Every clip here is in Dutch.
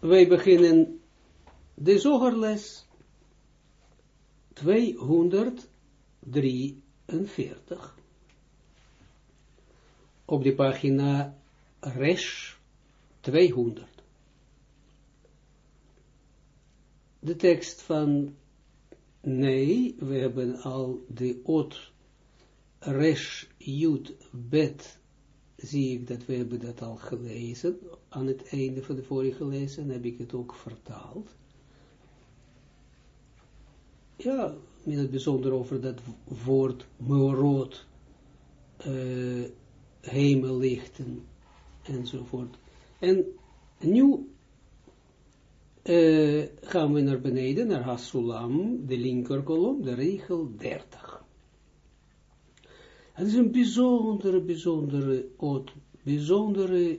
wij beginnen de zogerles 243 op de pagina Resh 200. De tekst van nee, we hebben al de ot Resh Jud Bet, zie ik dat we hebben dat al gelezen, aan het einde van de vorige lezen, heb ik het ook vertaald. Ja, in het bijzonder over dat woord meorot, uh, hemellichten, enzovoort. En nu uh, gaan we naar beneden, naar Hasulam, de linkerkolom, de regel 30. Het is een bijzondere, bijzondere, bijzondere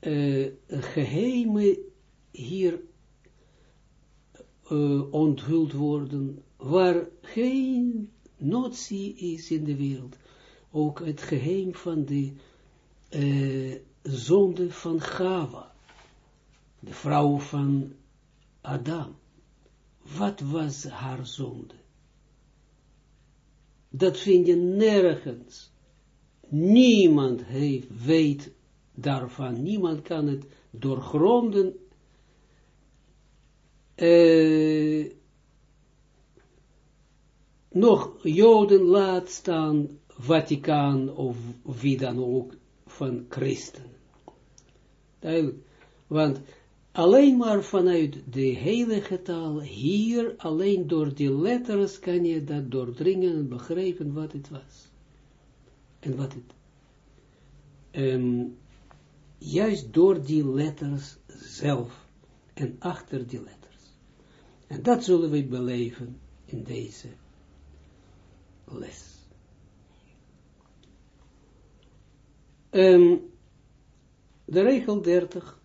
uh, geheime hier uh, onthuld worden, waar geen notie is in de wereld. Ook het geheim van de uh, zonde van Gava, de vrouw van Adam. Wat was haar zonde? Dat vind je nergens. Niemand heeft, weet daarvan. Niemand kan het doorgronden. Uh, nog Joden laat staan, Vaticaan of wie dan ook van christen. Duidelijk. Want alleen maar vanuit de heilige taal, hier alleen door die letters kan je dat doordringen en begrijpen wat het was. En wat het. Um, juist door die letters zelf en achter die letters. En dat zullen we beleven in deze les. Um, de regel 30,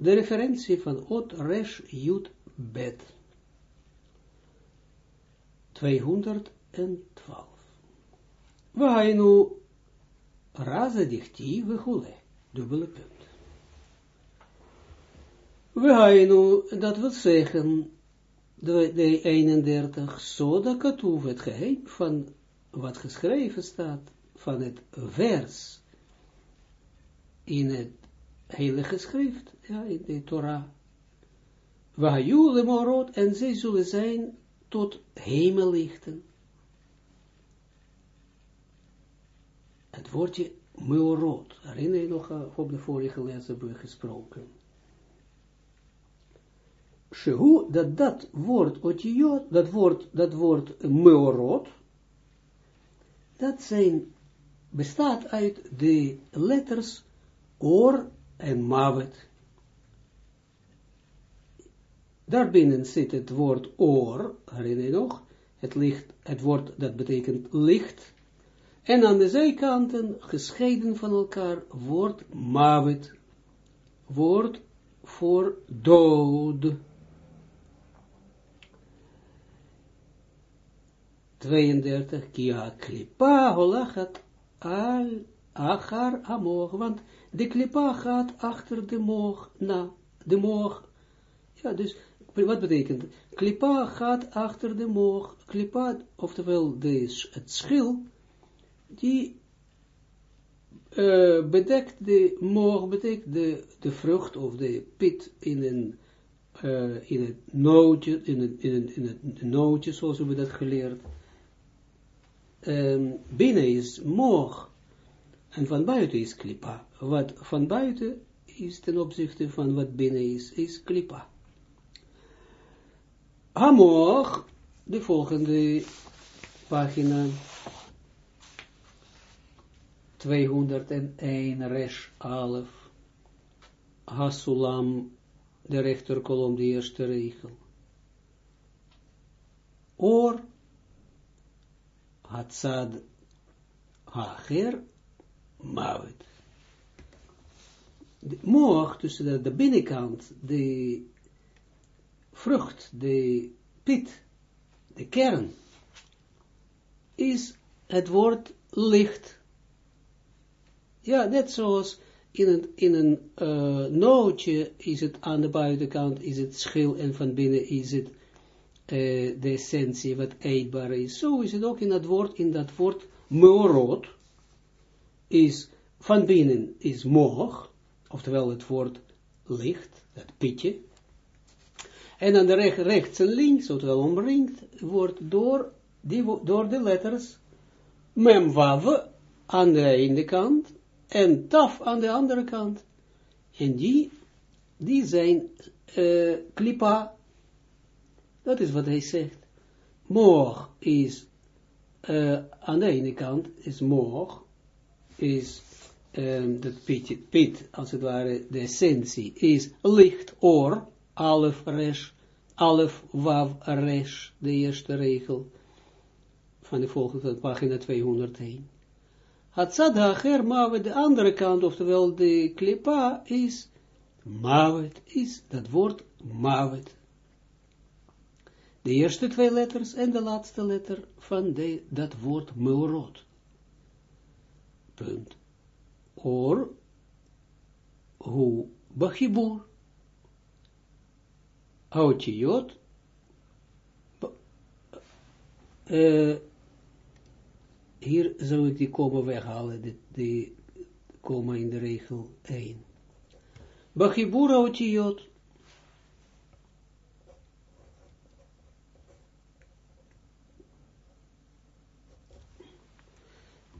de referentie van Ot Resh Jud Bet. 212. nu raza dichti vechule, dubbele punt. We nu, dat wil zeggen, de, de 31, zo dat katoef het geheim van wat geschreven staat, van het vers in het heilige schrift, ja, in de Torah. Wahayu morot, en zij zullen zijn tot hemellichten. Het woordje meorot, herinner je nog, uh, op de vorige les gesproken. Shehu, dat dat woord otiot, dat woord, dat woord meorot, dat zijn, bestaat uit de letters or en mavet. Daarbinnen zit het woord oor, herinner je nog, het licht, het woord dat betekent licht, en aan de zijkanten, gescheiden van elkaar, woord mavet, woord voor dood. 32, kia klipa holachat al achar amor, want de klipa gaat achter de moog, na, de moog, ja, dus, wat betekent, klipa gaat achter de moog, klipa, oftewel de, het schil, die uh, bedekt de moog, betekent de, de vrucht of de pit in een, uh, in het nootje, in in in het nootje, zoals we dat geleerd. Um, binnen is moog, en van buiten is klipa. Wat van buiten is ten opzichte van wat binnen is, is klipa. Hamor, de volgende pagina, 201, resh alef, hasulam, de rechterkolom, de eerste regel. Or, hatzad, hacher, mavet. De moog, tussen de binnenkant, de vrucht, de pit, de kern, is het woord licht. Ja, net zoals in een, in een uh, nootje is het aan de buitenkant, is het schil en van binnen is het uh, de essentie wat eetbaar is. Zo is het ook in dat woord, in dat woord meorot, is van binnen is moog, oftewel het woord licht, dat pitje, en aan de recht, rechts en links, oftewel omringd, wordt door, die, door de letters memwav aan de ene kant en taf aan de andere kant. En die, die zijn uh, klipa. Dat is wat hij zegt. Moog is uh, aan de ene kant is moog, is um, dat pit, pit, als het ware, de essentie, is licht oor, alef resh, alef wav resh, de eerste regel van de volgende pagina 201. Hatzad hacher mavet, de andere kant, oftewel de klipa, is mavet, is dat woord mavet. De eerste twee letters en de laatste letter van de, dat woord meurot. Punt. Or, hu, bachibur. Aotiot, uh, hier zou ik die komma weghalen, die, die komma in de regel 1. Bachibur aotiot.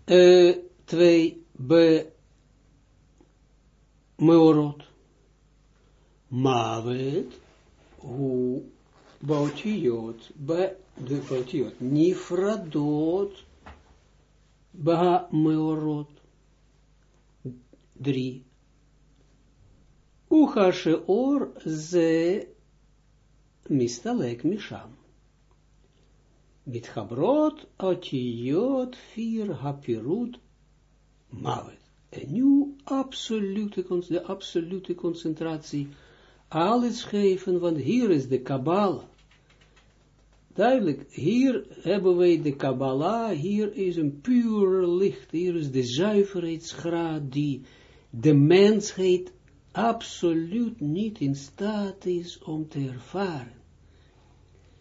Uh, twee, b, meorot. Mavet, hu, bautiot, de bautiot, nifradot, ba meorot. Drie. Ucha sheor ze mistalek misham. Mitchabrot otiyot vier hapirut mavet. En nu absolute, de absolute concentratie. Alles geven, want hier is de Kabbalah. Duidelijk, hier hebben wij de Kabbalah, hier is een puur licht, hier is de zuiverheidsgraad die de mensheid absoluut niet in staat is om te ervaren.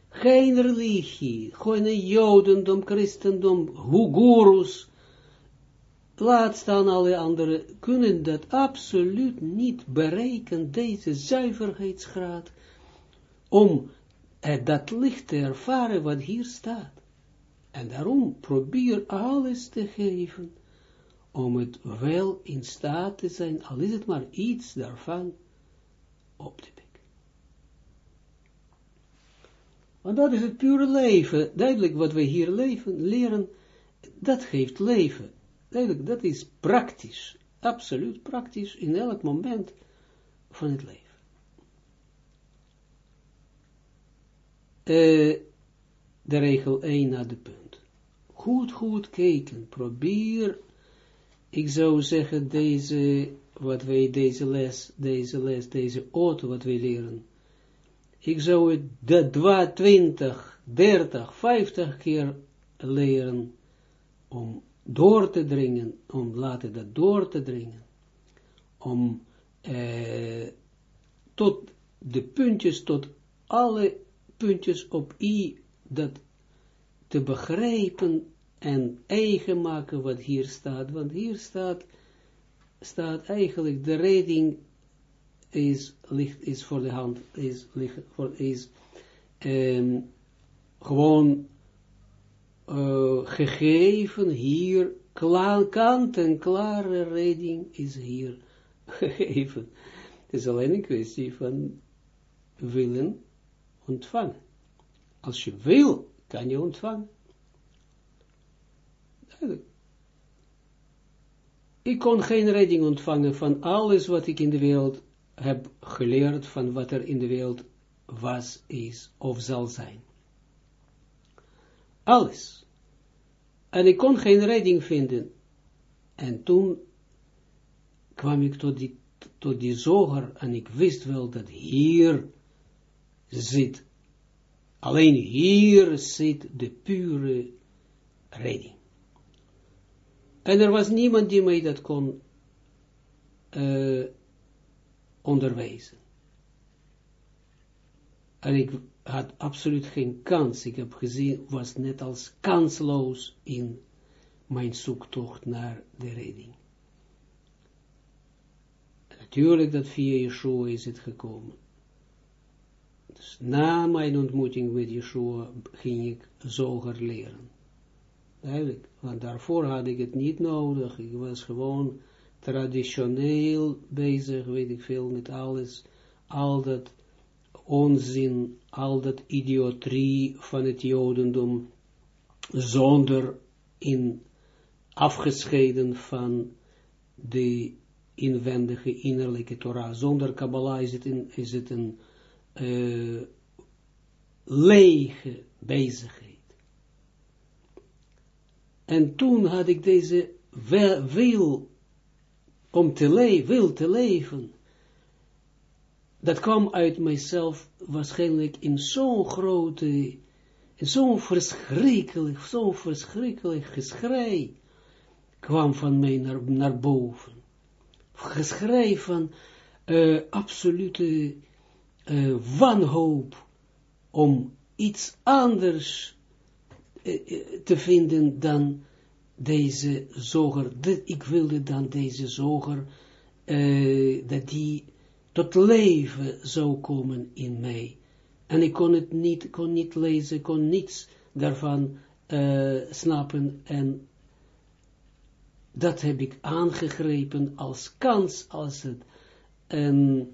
Geen religie, gewoon jodendom, christendom, gurus, laat staan alle anderen, kunnen dat absoluut niet bereiken, deze zuiverheidsgraad, om uh, dat licht te ervaren wat hier staat. En daarom probeer alles te geven, om het wel in staat te zijn, al is het maar iets daarvan, op te pikken. Want dat is het pure leven, duidelijk wat we hier leven, leren, dat geeft leven. Dat is praktisch, absoluut praktisch, in elk moment van het leven. uh, de regel 1 naar de punt. Goed, goed kijken. Probeer, ik zou zeggen, deze, wat wij deze les, deze les, deze auto wat wij leren. Ik zou het de 20, 30, 50 keer leren om door te dringen, om laten dat door te dringen. Om eh, tot de puntjes, tot alle puntjes op i, dat te begrijpen en eigen maken wat hier staat, want hier staat, staat eigenlijk de redding is, ligt, is voor de hand, is, ligt, voor, is um, gewoon uh, gegeven hier, klaar, kant en klare redding is hier gegeven. Het is alleen een kwestie van willen ontvangen. Als je wil, kan je ontvangen. Ik kon geen redding ontvangen van alles wat ik in de wereld heb geleerd, van wat er in de wereld was, is of zal zijn. Alles. En ik kon geen redding vinden. En toen kwam ik tot die, tot die zoger en ik wist wel dat hier zit, alleen hier zit de pure redding. En er was niemand die mij dat kon uh, onderwijzen. En ik had absoluut geen kans. Ik heb gezien, was net als kansloos in mijn zoektocht naar de redding. natuurlijk dat via Yeshua is het gekomen. Dus na mijn ontmoeting met Yeshua ging ik zoger leren. Eigenlijk, want daarvoor had ik het niet nodig. Ik was gewoon traditioneel bezig, weet ik veel, met alles, al dat onzin, al dat idiotrie van het jodendom, zonder in afgescheiden van de inwendige innerlijke Torah. Zonder Kabbalah is het, een, is het een uh, lege bezigheid. En toen had ik deze wil om te leven, wil te leven, dat kwam uit mijzelf waarschijnlijk in zo'n grote, in zo'n verschrikkelijk, zo'n verschrikkelijk geschrei, kwam van mij naar, naar boven. Geschrei van uh, absolute uh, wanhoop om iets anders uh, te vinden dan deze zoger. ik wilde dan deze zoger, dat die tot leven zou komen in mij. En ik kon het niet, kon niet lezen, kon niets daarvan uh, snappen en dat heb ik aangegrepen als kans, als het een,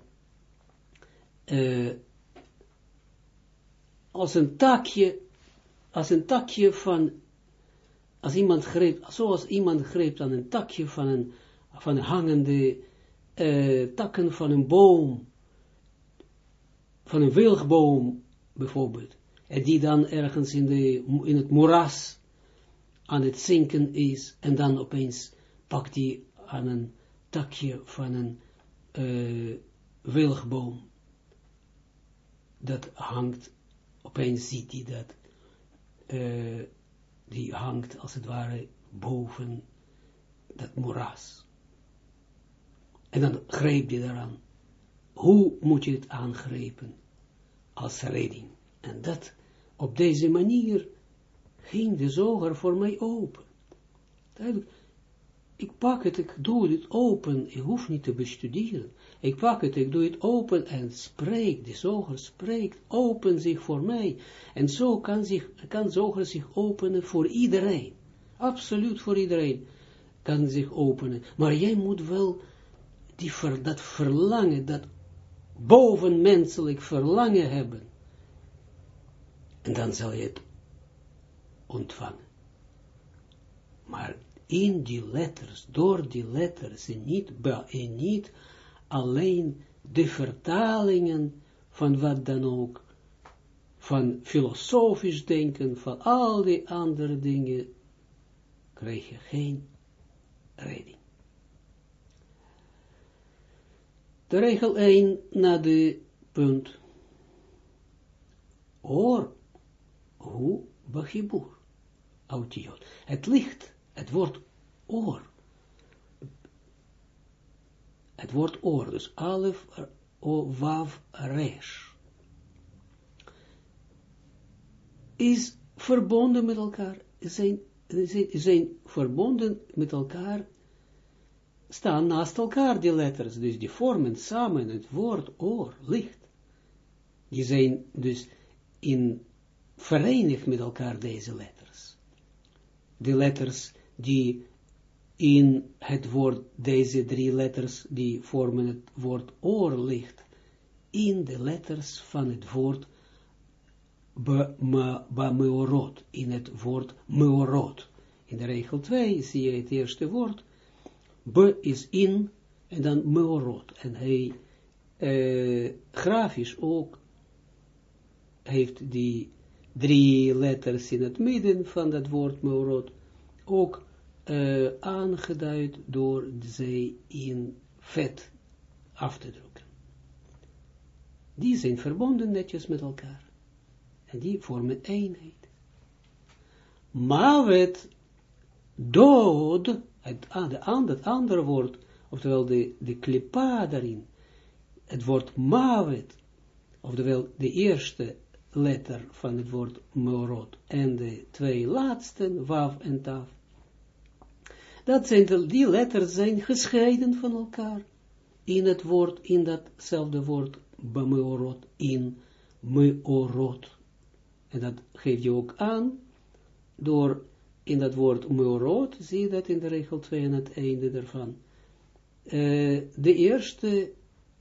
uh, als een takje, als een takje van, als iemand greep, zoals iemand greep aan een takje van een, van een hangende uh, takken van een boom, van een wilgboom bijvoorbeeld, en die dan ergens in, de, in het moeras aan het zinken is, en dan opeens pakt hij aan een takje van een uh, wilgboom, dat hangt, opeens ziet hij dat, uh, die hangt als het ware boven dat moeras. En dan greep je daaraan. Hoe moet je het aangrepen? Als redding. En dat, op deze manier, ging de zoger voor mij open. Ik pak het, ik doe het open, ik hoef niet te bestuderen. Ik pak het, ik doe het open en spreek, de zoger spreekt, open zich voor mij. En zo kan, zich, kan zoger zich openen voor iedereen. Absoluut voor iedereen kan zich openen. Maar jij moet wel die ver, dat verlangen, dat bovenmenselijk verlangen hebben. En dan zal je het ontvangen. Maar in die letters, door die letters, en niet, en niet alleen de vertalingen van wat dan ook, van filosofisch denken, van al die andere dingen, krijg je geen redding. De regel 1 na de punt. Or, hoe bachibur, autiot. Het licht, het woord oor. Het woord oor, dus alef, o, wav, resh. Is verbonden met elkaar, zijn, zijn, zijn verbonden met elkaar staan naast elkaar, die letters, dus die vormen samen het woord oor, licht. Die zijn dus in verenigd met elkaar, deze letters. De letters die in het woord, deze drie letters, die vormen het woord oor licht, in de letters van het woord ba-meorot, in het woord meorot. In de regel 2 zie je het eerste woord, B is in, en dan Meorot. En hij, uh, grafisch ook, heeft die drie letters in het midden van dat woord Meorot ook uh, aangeduid door ze in vet af te drukken. Die zijn verbonden netjes met elkaar. En die vormen eenheid. Mavet, dood, het, het andere woord, oftewel de, de klipa daarin, het woord mavet, oftewel de eerste letter van het woord meorot en de twee laatste, wav en taf, dat zijn de, die letters zijn gescheiden van elkaar in het woord, in datzelfde woord, meorot, in meorot. En dat geeft je ook aan, door in dat woord meorot, zie je dat in de regel 2 aan het einde daarvan. Uh, de eerste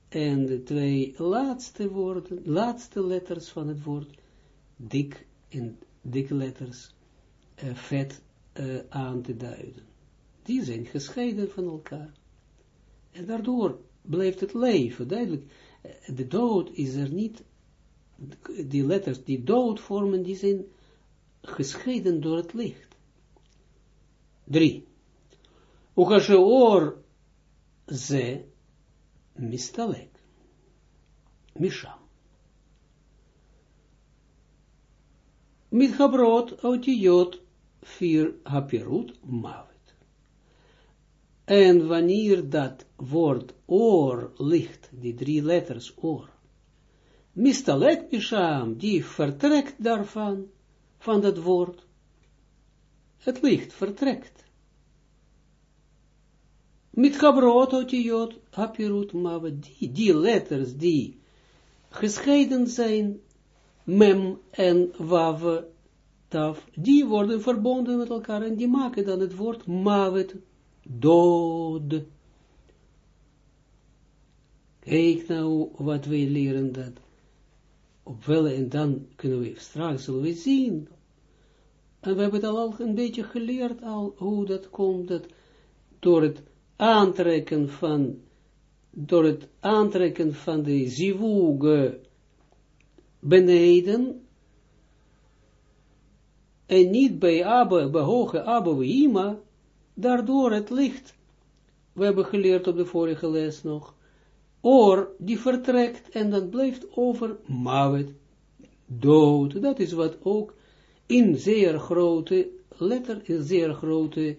en de twee laatste woorden, laatste letters van het woord, dik in dikke letters, uh, vet uh, aan te duiden. Die zijn gescheiden van elkaar. En daardoor blijft het leven, duidelijk. De dood is er niet, die letters die dood vormen, die zijn gescheiden door het licht. Drie. Ukasheor ze mistalek. Misham. Mitchabrot autiot vier hapirut mavet. En wanneer dat woord oor ligt, die drie letters oor, mistalek misham, die vertrekt daarvan, van dat woord, het licht vertrekt. Met gabrot otiot hapirut mawe, die, die letters die gescheiden zijn, mem en wave taf, die worden verbonden met elkaar en die maken dan het woord mavet dood. Kijk nou wat wij leren dat. Op welke, en dan kunnen we straks zullen we zien. En we hebben het al een beetje geleerd al, hoe dat komt, dat door het aantrekken van, door het aantrekken van de zivug beneden, en niet bij Abba, bij hoge Abba Ima, daardoor het licht, we hebben geleerd op de vorige les nog, oor die vertrekt en dan blijft over mavet, dood. Dat is wat ook in zeer grote letter, in zeer grote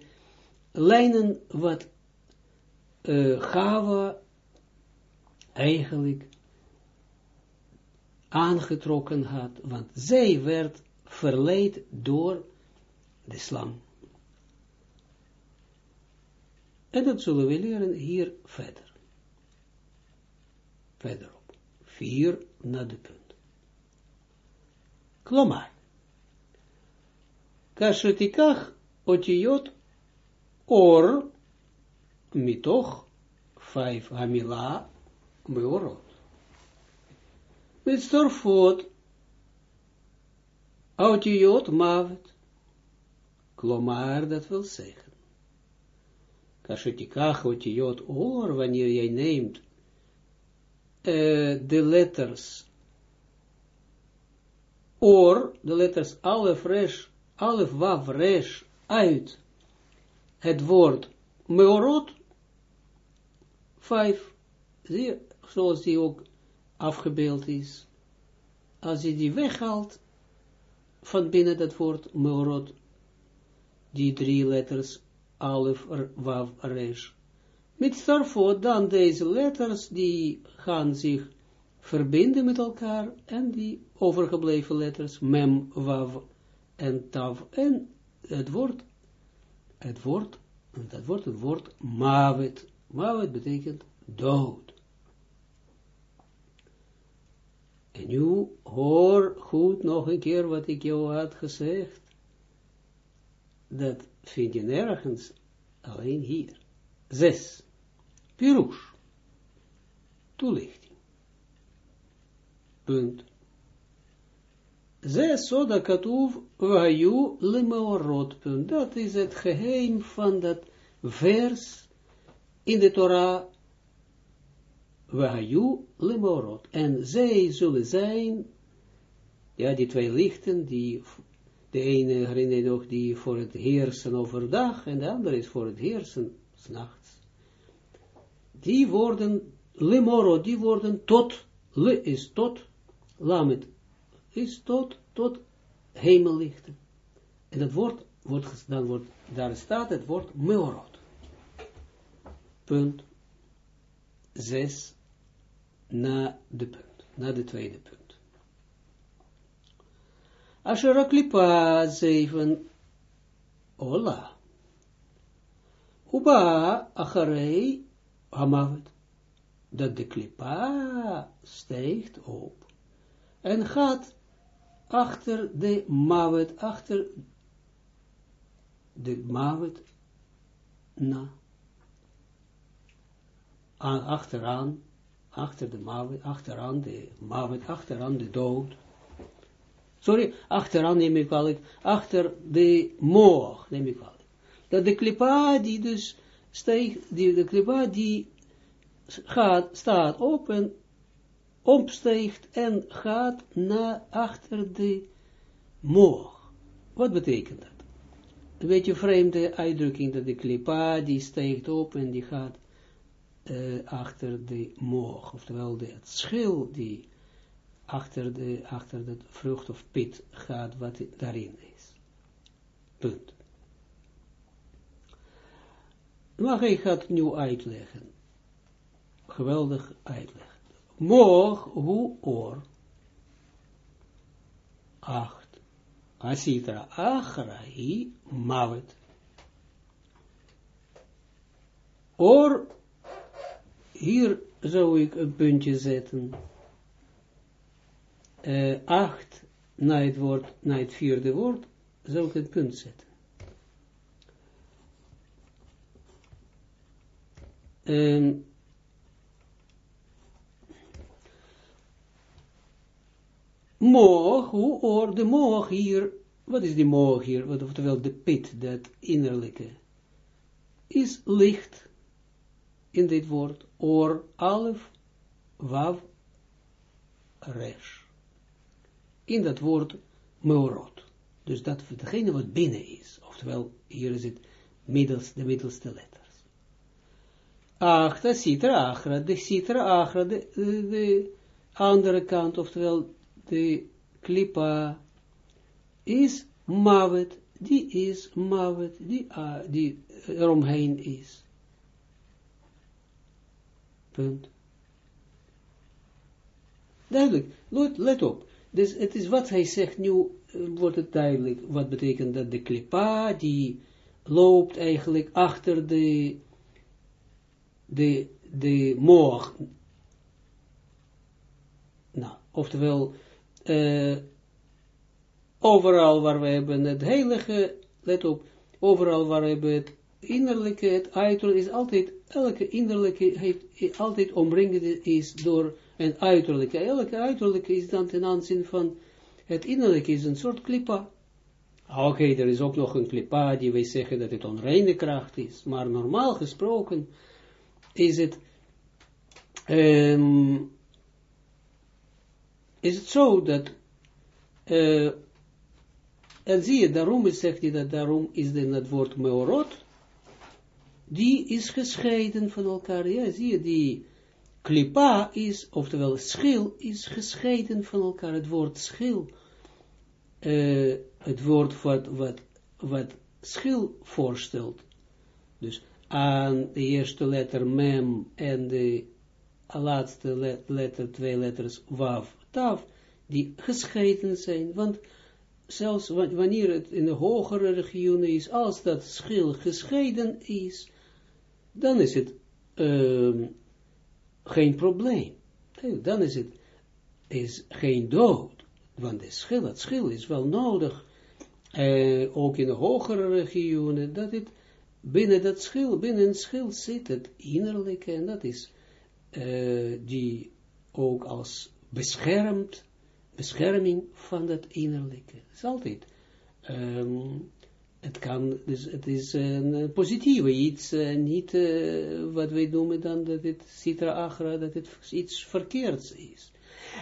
lijnen, wat uh, Gava eigenlijk aangetrokken had, want zij werd verleid door de slang. En dat zullen we leren hier verder. Verderop. Vier naar de punt. Klomar. Kashetikach otiot or mitoch vijf hamila meorot. Met storfot otiot mavet. Klomar, dat wil zeggen kashetikach otiot or, wanneer jij neemt de letters or, de letters alef resh, alef wav resh, uit het woord meorot, vijf, zie, zoals die ook afgebeeld is, als je die weghaalt, van binnen dat woord meorot, die drie letters alef, wav, resh. Met starfot dan deze letters, die gaan zich verbinden met elkaar, en die overgebleven letters, mem, wav en tav, en het woord, het woord, dat wordt het woord mavet. Mavet betekent dood. En nu hoor goed nog een keer wat ik jou had gezegd. Dat vind je nergens, alleen hier. Zes. Pirush. Toelichting. Punt. Zes soda katuv vayu lemeorot. Dat is het geheim van dat vers in de Torah. Vayu lemeorot. En zij zullen zijn, ja, die twee lichten die de ene herinner je nog die voor het heersen overdag en de andere is voor het heersen s'nachts. Die worden, limoro, die worden tot, le is tot, lamet is tot, tot hemellichten. En dat woord, wordt, dan wordt, daar staat het woord meorot. Punt. zes na de punt, na de tweede punt. Asher klipa zeven ola. Uba acharei hamavet. Dat de klipa steekt op en gaat achter de mavet, achter de mavet na. achteraan, achter de mavet, achteraan de mavet, achteraan de dood. Sorry, achteraan neem ik wel, achter de moog neem ik wel. Dat de klipa die dus steekt, die, de klipa die gaat, staat op en opsteegt en gaat naar achter de moog. Wat betekent dat? Een beetje vreemde uitdrukking dat de klipa die steekt op en die gaat uh, achter de moog, oftewel de, het schil die achter, de, achter de vrucht of pit gaat wat daarin is. Punt. Maar hij gaat nu uitleggen. Geweldig uitleggen. Moog, hoe oor. Acht. Asitra achrai mavet. Oor, hier zou ik een puntje zetten. Uh, acht, na het woord, na het vierde woord, zou ik een punt zetten. Um, moog, hoe oor, de moog hier, wat is die moog hier, oftewel de pit, dat innerlijke, is licht, in dit woord, oor, alef, wav, resh. In dat woord, meorot. Dus dat voor degene wat binnen is, oftewel, hier is het middels, de middelste letters. Achta, citra, achra, de citra, achra, de, de, de andere kant, oftewel, de klipa is mavet, die is mavet, die, uh, die eromheen is. Punt. Duidelijk, let, let op. Dus het is wat hij zegt, nu wordt het duidelijk, wat betekent dat de klipa, die loopt eigenlijk achter de, de, de moog. Nou, oftewel, uh, overal waar we hebben het heilige, let op, overal waar we hebben het innerlijke, het uiterlijke is altijd, elke innerlijke heeft altijd omringend is door een uiterlijke. Elke uiterlijke is dan ten aanzien van het innerlijke is een soort klipa. Ah, oké, er is ook nog een klipa die wij zeggen dat het onreine kracht is, maar normaal gesproken is het um, is het zo dat, uh, en zie je, daarom zegt hij dat, daarom is dan het woord meorot, die is gescheiden van elkaar, ja, zie je, die klipa is, oftewel schil, is gescheiden van elkaar, het woord schil, uh, het woord wat, wat, wat schil voorstelt, dus aan de eerste letter mem en de laatste letter, twee letters wav, taf, die gescheiden zijn, want zelfs wanneer het in de hogere regionen is, als dat schil gescheiden is, dan is het uh, geen probleem. Dan is het is geen dood, want de schil, het schil is wel nodig, uh, ook in de hogere regionen, dat het binnen dat schil, binnen een schil zit het innerlijke, en dat is uh, die ook als beschermt, bescherming van dat innerlijke. Het is altijd, um, het kan, dus het is een positieve iets, uh, niet uh, wat wij noemen dan dat het citra agra, dat het iets verkeerds is.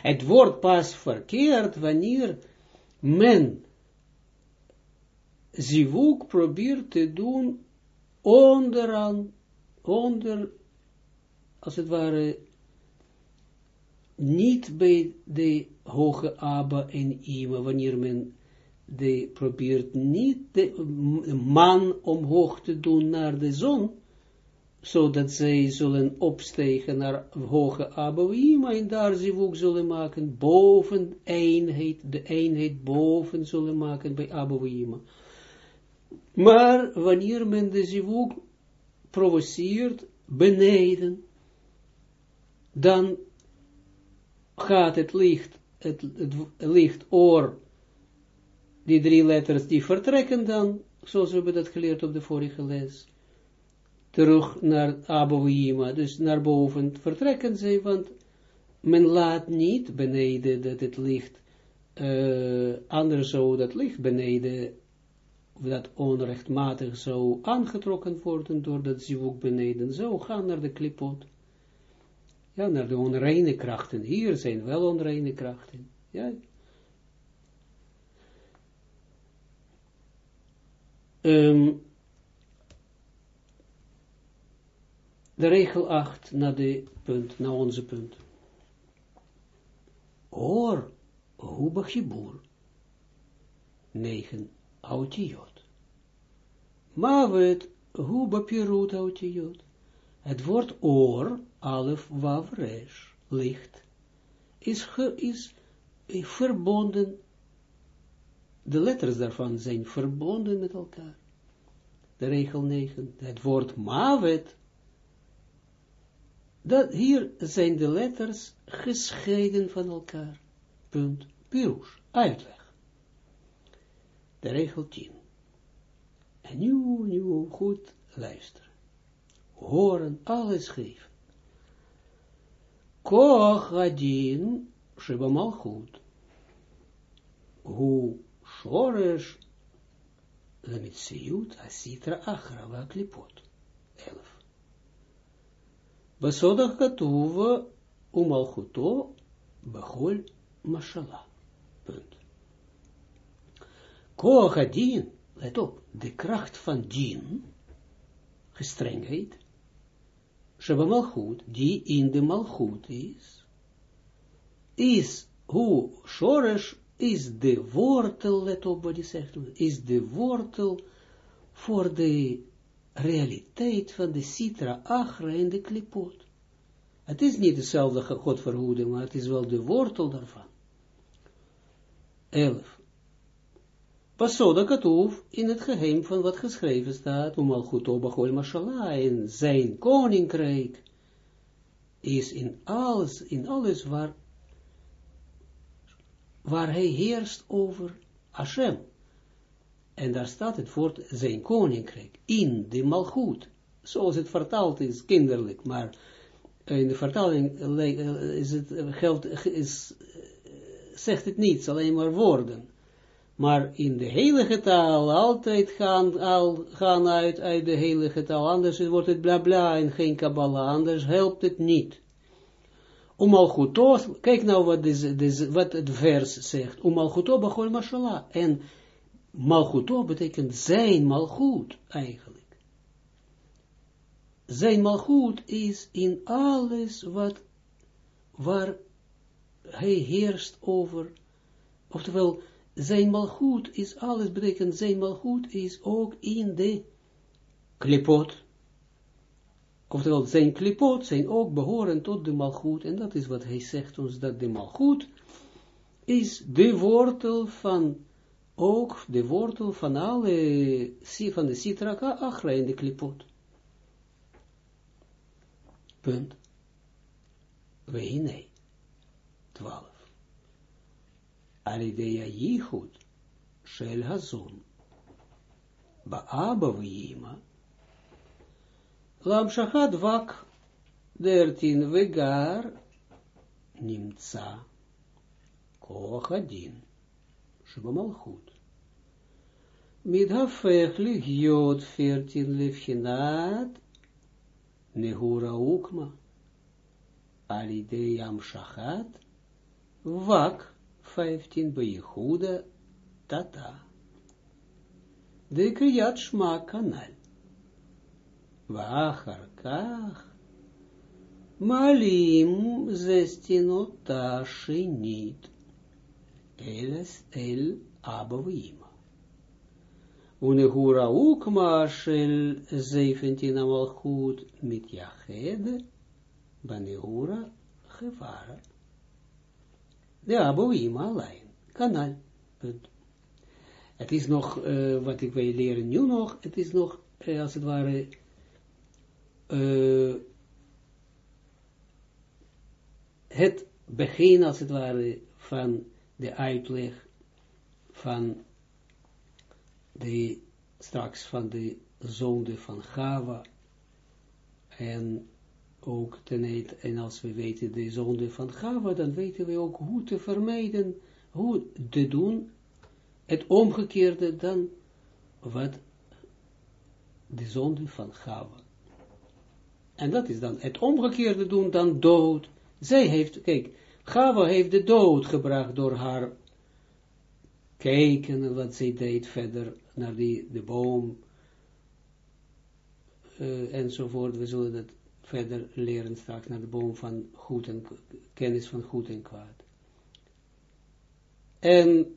Het wordt pas verkeerd wanneer men zivuk probeert te doen onderaan, onder, als het ware, niet bij de hoge Abba en Ima, wanneer men de probeert niet de man omhoog te doen naar de zon, zodat zij zullen opstegen naar hoge Abouima en daar zivuk zullen maken, boven eenheid, de eenheid boven zullen maken bij Abouima. Maar wanneer men de zivuk provoceert beneden, dan gaat het licht, het, licht oor, die drie letters, die vertrekken dan, zoals we hebben dat geleerd op de vorige les, terug naar Abouima, dus naar boven vertrekken zij, want men laat niet beneden dat het licht, uh, anders zou dat licht beneden, dat onrechtmatig zou aangetrokken worden, doordat ze ook beneden zou gaan naar de klipot. Ja, naar de onreine krachten. Hier zijn wel onreine krachten. Ja. Um, de regel 8 naar, de punt, naar onze punt. Or, huba chibur. 9. Autiot. Mavet, huba pirut autiot. Het woord oor, alef, wav, resh, licht, is, ge, is verbonden, de letters daarvan zijn verbonden met elkaar. De regel 9. Het woord mavet, dat hier zijn de letters gescheiden van elkaar. Punt. Pirush. Uitleg. De regel 10. En nu, nu goed luisteren. Horen, alles geven. Koch adin sheba malchut. Hu shoresh lemitsiut asitra achra va klipot. Elf. Besodach katuva umalchuto bechol mashala. Punt. Koach adin, let op, de kracht van din, gestrengheid, Sheba malchut, die in de malchut is, is hoe shoresh is de wortel, let op wat zegt, is de wortel voor de realiteit van de Sitra Achra en de Klipot. Het is niet dezelfde God verhoeden, maar het is wel de wortel daarvan. 11. Pasoda Katoef in het geheim van wat geschreven staat, om al goed Obachol Mashallah, in zijn koninkrijk, is in alles, in alles waar, waar hij heerst over Hashem. En daar staat het woord zijn koninkrijk, in de malgoed, zoals het vertaald is, kinderlijk, maar in de vertaling is het, geldt, is, zegt het niets, alleen maar woorden. Maar in de heilige taal, altijd gaan, al, gaan uit, uit de heilige taal, anders wordt het bla bla en geen Kabbalah, anders helpt het niet. Om al kijk nou wat, deze, wat het vers zegt, om al goed mashallah, en Malchuto betekent zijn malchut eigenlijk. Zijn malchut is in alles wat, waar hij heerst over, oftewel, zijn malgoed is alles betekent, zijn malgoed is ook in de klipot. Oftewel, zijn klipot zijn ook behoren tot de malgoed, en dat is wat hij zegt ons, dat de malgoed is de wortel van, ook de wortel van alle, van de citraka achra in de klipot. Punt. We nee al idea jihud, shel hazon, ba aba vijima, lam shahad vak, dertin vegar, nimtsa, kohadin, shubamalchut, midhafech lihjod fertin lefhinat, nehura ukma, al idea vak, 15 Beyehuda Tata. De Kriyat Kanal. Vachar Kach. Malim zestinota shinit. Eles el abavima. Unehura ukma shel 17 amal goed mit Yached, Banehura Gevara. De Aboima alleen, kanal. Het is nog, uh, wat ik wil leren nu nog, het is nog, uh, als het ware, uh, het begin, als het ware, van de uitleg van de, straks van de zonde van Gava, en ook ten en als we weten de zonde van Gava, dan weten we ook hoe te vermijden, hoe te doen, het omgekeerde dan wat de zonde van Gava. En dat is dan het omgekeerde doen dan dood. Zij heeft, kijk, Gava heeft de dood gebracht door haar kijken wat zij deed verder naar die, de boom uh, enzovoort. We zullen dat verder leren straks naar de boom van goed en kennis van goed en kwaad. En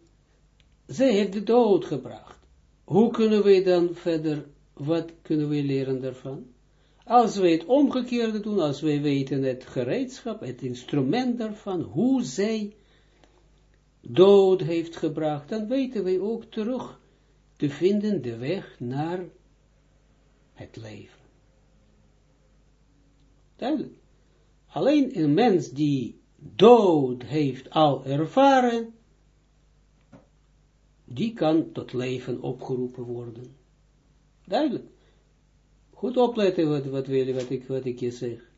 zij heeft de dood gebracht. Hoe kunnen we dan verder, wat kunnen we leren daarvan? Als wij het omgekeerde doen, als wij weten het gereedschap, het instrument daarvan, hoe zij dood heeft gebracht, dan weten wij ook terug te vinden de weg naar het leven. Duidelijk. Alleen een mens die dood heeft al ervaren, die kan tot leven opgeroepen worden. Duidelijk. Goed opletten wat, wat, wil, wat, ik, wat ik je zeg.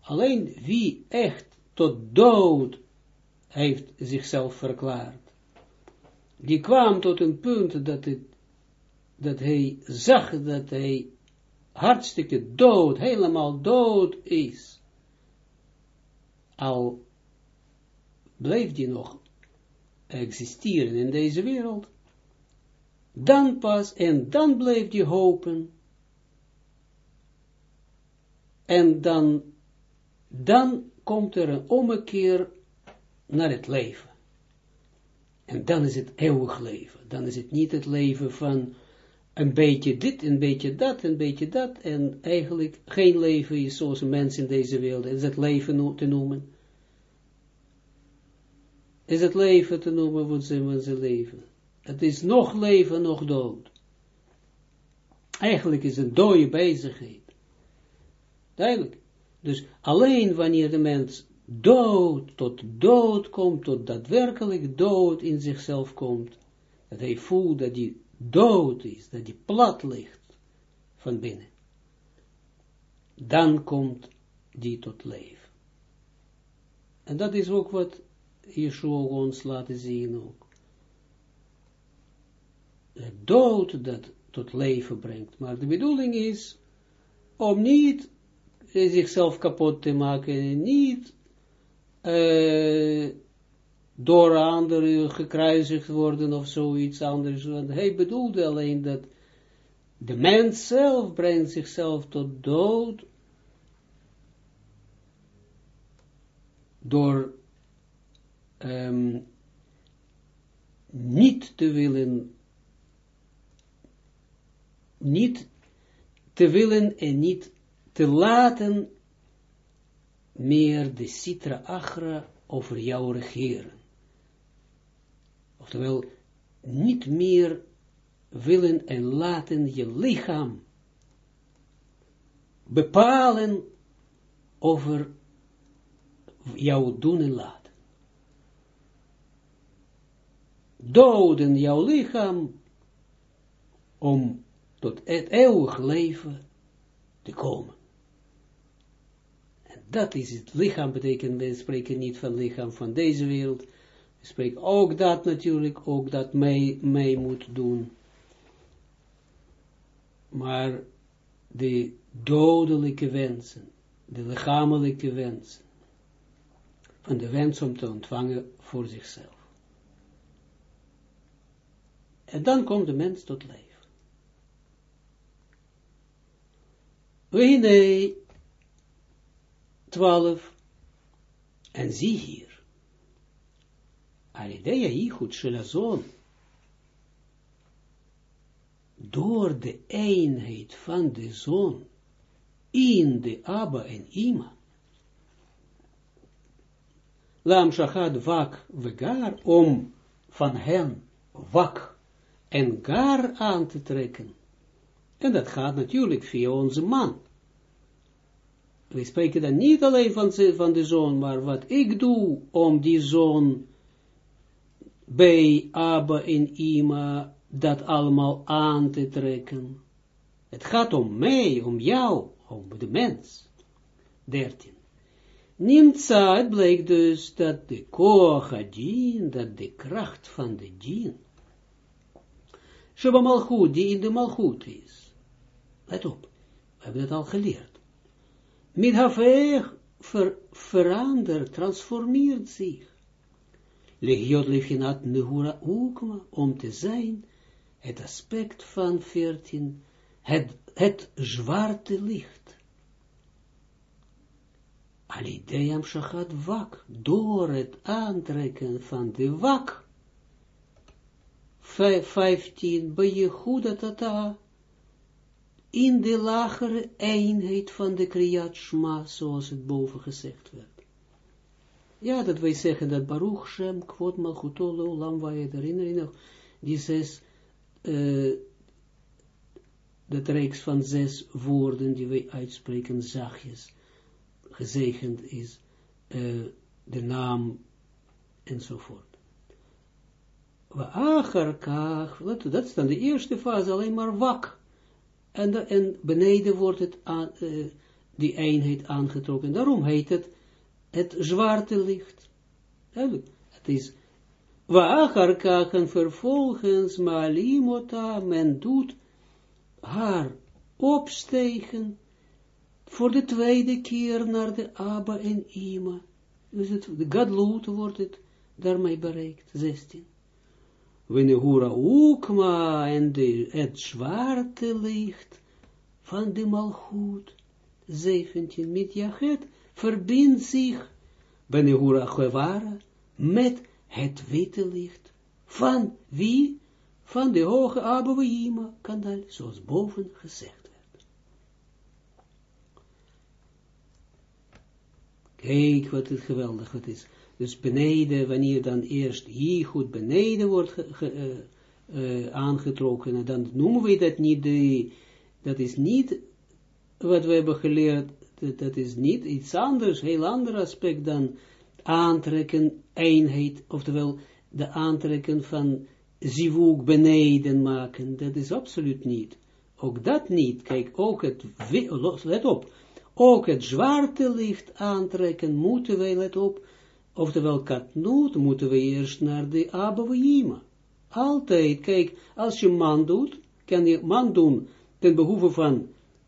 Alleen wie echt tot dood heeft zichzelf verklaard, die kwam tot een punt dat, het, dat hij zag dat hij hartstikke dood, helemaal dood is. Al bleef die nog existeren in deze wereld, dan pas, en dan bleef die hopen, en dan, dan komt er een ommekeer naar het leven. En dan is het eeuwig leven. Dan is het niet het leven van een beetje dit, een beetje dat, een beetje dat, en eigenlijk geen leven is zoals een mens in deze wereld. Is het leven te noemen? Is het leven te noemen wat ze leven? Het is nog leven, nog dood. Eigenlijk is het dode bezigheid. Duidelijk. Dus alleen wanneer de mens dood tot dood komt, tot daadwerkelijk dood in zichzelf komt, dat hij voelt dat hij dood is, dat hij plat ligt van binnen, dan komt die tot leven. En dat is ook wat Yeshua ons laten zien ook. Dood dat tot leven brengt. Maar de bedoeling is om niet zichzelf kapot te maken, niet uh, door anderen gekruisigd worden of zoiets anders. Want hij bedoelde alleen dat de mens zelf brengt zichzelf tot dood door um, niet te willen, niet te willen en niet te laten meer de citra achra over jou regeren. Oftewel, niet meer willen en laten je lichaam bepalen over jouw doen en laten. Doden jouw lichaam om tot het eeuwig leven te komen. Dat is het lichaam, betekent, we spreken niet van lichaam van deze wereld. Spreken ook dat natuurlijk, ook dat mij, mij moet doen. Maar de dodelijke wensen, de lichamelijke wensen, van de wens om te ontvangen voor zichzelf. En dan komt de mens tot leven. We 12. En zie hier. Alidea Ichud Shelazon. door de eenheid van de zon in de Abba en Ima. Lam shachad wak vegar om van hen wak en gar aan te trekken. En dat gaat natuurlijk via onze man. We spreken dan niet alleen van, van de zon, maar wat ik doe om die zon bij Abba en Ima dat allemaal aan te trekken. Het gaat om mij, om jou, om de mens. 13. Nimtza, het blijkt dus dat de koach dien, dat de kracht van de dien, Sheba Malchut, die in de Malchut is. Let op, we hebben het al geleerd. Mit Hafer ver, verandert, transformeert zich. Legiot Lefinat Nehura Ukma, om te zijn, het aspect van 14, het, het zwarte licht. Alideam Shachat Wak, door het aantrekken van de Wak, 15, bij je Tata, in de lagere eenheid van de Kriyat Shma, zoals het boven gezegd werd. Ja, dat wij zeggen dat Baruch Shem, Kvot Malchutolo, Olam, waar je nog, die zes, uh, dat reeks van zes woorden die wij uitspreken, zachtjes, gezegend is, uh, de naam, enzovoort. Acharkach, dat is dan de eerste fase, alleen maar wak. En, en beneden wordt het aan, uh, die eenheid aangetrokken. Daarom heet het het zwarte licht. Het is Waacharkach en vervolgens Malimota, men doet haar opstegen voor de tweede keer naar de Abba en Ima. Dus het, de Gadloed wordt het daarmee bereikt, 16. Wenehura Ukma en de, het zwarte licht van de Malchut, 17, met Jachet, verbindt zich, Benehura Gewara, met het witte licht, van wie? Van de hoge Abouima kanal, zoals boven gezegd werd. Kijk wat het geweldig wat is. Dus beneden, wanneer dan eerst hier goed beneden wordt uh, aangetrokken, dan noemen we dat niet, de, dat is niet wat we hebben geleerd, dat, is niet iets anders, heel ander aspect dan aantrekken, eenheid, oftewel de aantrekken van zivuk beneden maken, dat is absoluut niet. Ook dat niet, kijk, ook het, let op, ook het zwarte licht aantrekken moeten wij, let op, Oftewel katnoot moeten we eerst naar de Abouima. Altijd, kijk, als je man doet, kan je man doen ten behoeve van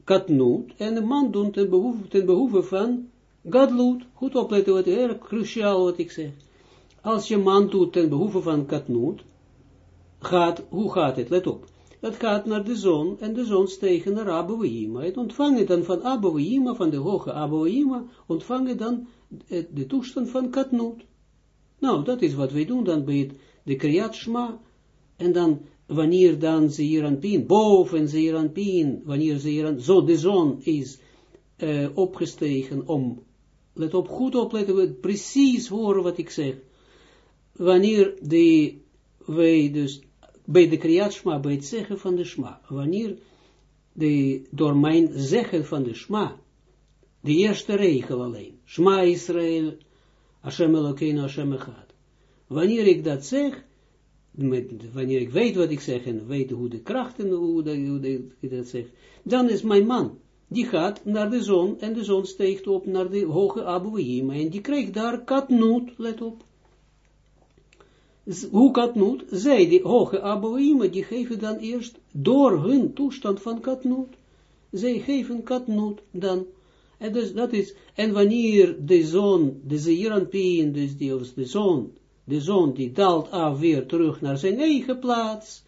katnoot, en een man doen ten behoeve, ten behoeve van gadloot. Goed opletten, wat cruciaal wat ik zeg. Als je man doet ten behoeve van katnoot, gaat, hoe gaat het? Let op. Het gaat naar de zon, en de zon stegen naar Abouima. Het ontvangen dan van Abouima, van de hoge Abouima, ontvangen dan de toestand van katnoot. Nou, dat is wat wij doen dan bij de Kriyat Shma, en dan, wanneer dan ze hier aan pien, boven ze hier aan pien, wanneer ze hier aan, zo de zon is uh, opgestegen om, let op, goed opletten, we precies horen wat ik zeg, wanneer de, wij dus, bij de Kriyat Shma, bij het zeggen van de Shma, wanneer de, door mijn zeggen van de Shma, de eerste regel alleen. Shma Israël, Hashem Elokeinu, Hashem Echad. Wanneer ik dat zeg, met, wanneer ik weet wat ik zeg en weet hoe de krachten, hoe, de, hoe ik dat zeg, dan is mijn man, die gaat naar de zon en de zon steekt op naar de hoge Abuhima en die krijgt daar katnoot, let op. Hoe katnoot? Zij, die hoge Abuhima, die geven dan eerst door hun toestand van katnoot. Zij geven katnoot dan en dus dat is, en wanneer de zon, de Zeeranpien, dus die, de zon, de zon die daalt af weer terug naar zijn eigen plaats,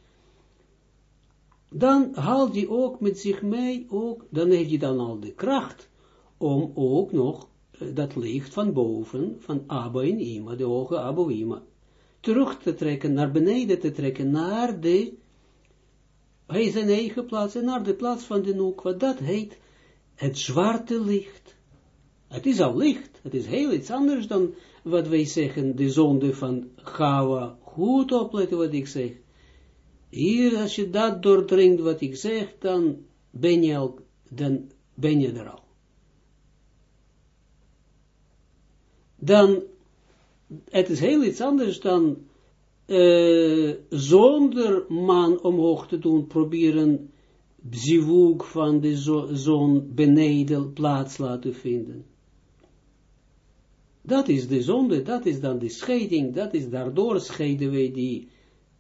dan haalt hij ook met zich mee, ook, dan heeft hij dan al de kracht, om ook nog uh, dat licht van boven, van Abba en Ima, de hoge Abba Ima, terug te trekken, naar beneden te trekken, naar de hij zijn eigen plaats, en naar de plaats van de Nukwa, dat heet het zwarte licht. Het is al licht, het is heel iets anders dan wat wij zeggen, de zonde van Gawa. Goed opletten wat ik zeg. Hier, als je dat doordringt wat ik zeg, dan ben je al, dan ben je er al. Dan, het is heel iets anders dan uh, zonder man omhoog te doen, proberen zivug van de zon beneden plaats laten vinden. Dat is de zonde, dat is dan de scheiding, dat is daardoor scheiden wij die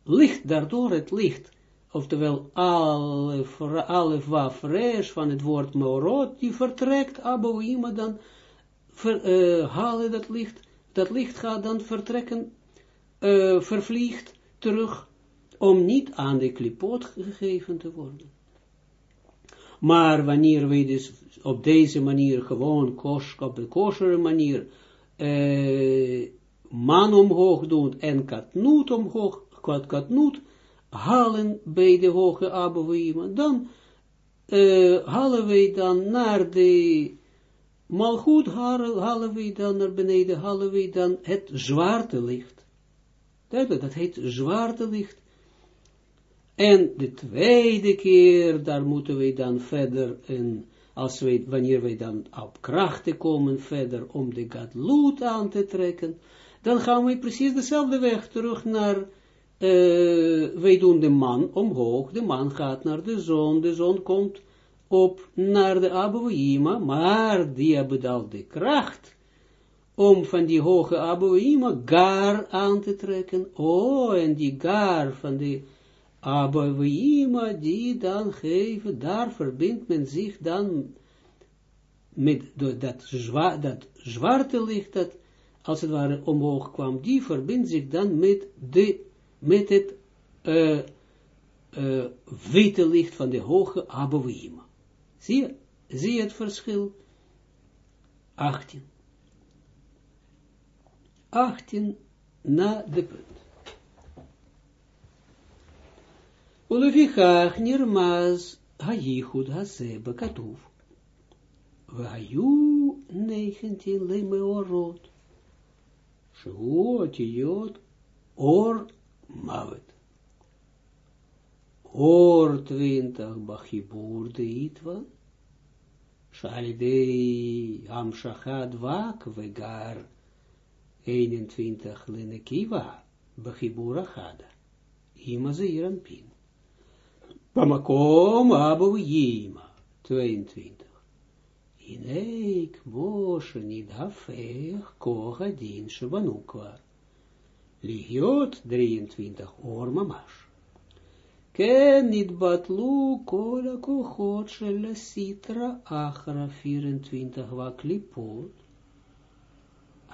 licht, daardoor het licht, oftewel alle, alle wafresh van het woord Maorot, die vertrekt, Abouima dan ver, uh, halen dat licht, dat licht gaat dan vertrekken, uh, vervliegt terug, om niet aan de klipoot gegeven te worden. Maar wanneer wij dus op deze manier gewoon kos, op de kosheren manier uh, man omhoog doen en katnoot omhoog, kat, halen bij de hoge Abouima, dan uh, halen wij dan naar de malgoed, halen wij dan naar beneden, halen wij dan het zwarte licht. Dat heet zwarte licht. En de tweede keer, daar moeten wij dan verder in als wij, wanneer wij dan op krachten komen verder om de gadloed aan te trekken, dan gaan we precies dezelfde weg terug naar, uh, wij doen de man omhoog, de man gaat naar de zon, de zon komt op naar de Abouima, maar die hebben al de kracht om van die hoge Abouima gar aan te trekken. Oh, en die gar van die Abouima, die dan geven, daar verbindt men zich dan met dat, dat zwarte licht, dat als het ware omhoog kwam, die verbindt zich dan met, de, met het uh, uh, witte licht van de hoge Abouima. Zie je, zie je het verschil? 18. 18 na de punt. Ulevichach nirmaz hayichud hase bekatuf. Vayu 19 lemeorot. Shuot yot or mavet. Or 20 bachibur de itvan. Shalidei amshachad vak vegar 21 lenekiva bachibur achada. Ima pin. Pamakom Abu Yima, 22. Ineik Moshe nidhafech koch adin shebanukwa. Ligiot 23, or mamash. Ken nidbatlu kola kochot shel sitra achra 24 waklipot.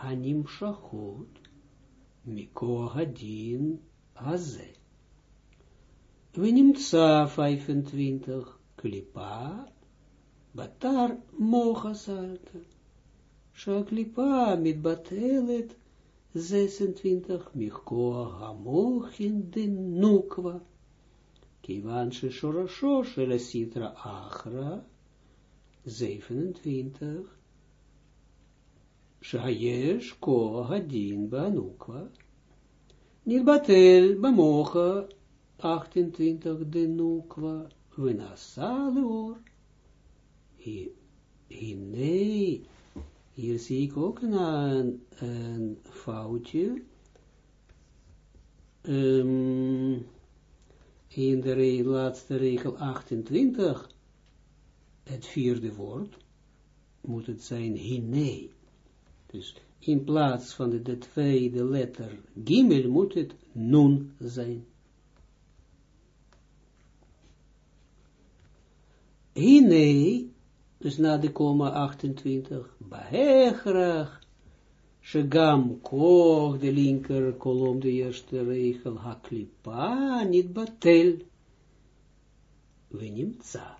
Anim shachot mikoch adin hazeh. Venimtsa 25, klipa, batar mocha salta. Shaklipa mit batelet 26, michkoa hamochin den nukwa. Kivan shorasho shele sitra achra, 27, Shayesh koa hadin ba nukwa. Nilbatel bamocha 28 de nukwa venasaleor. Nee, hier zie ik ook een, een foutje. Um, in de laatste regel 28, het vierde woord, moet het zijn hine. Dus in plaats van de, de tweede letter gimel moet het nun zijn. Hine, dus na de komma 28, Bahegrach, Shegam koch, de linker kolom, de eerste regel, Haklipa, niet batel, Venimtza.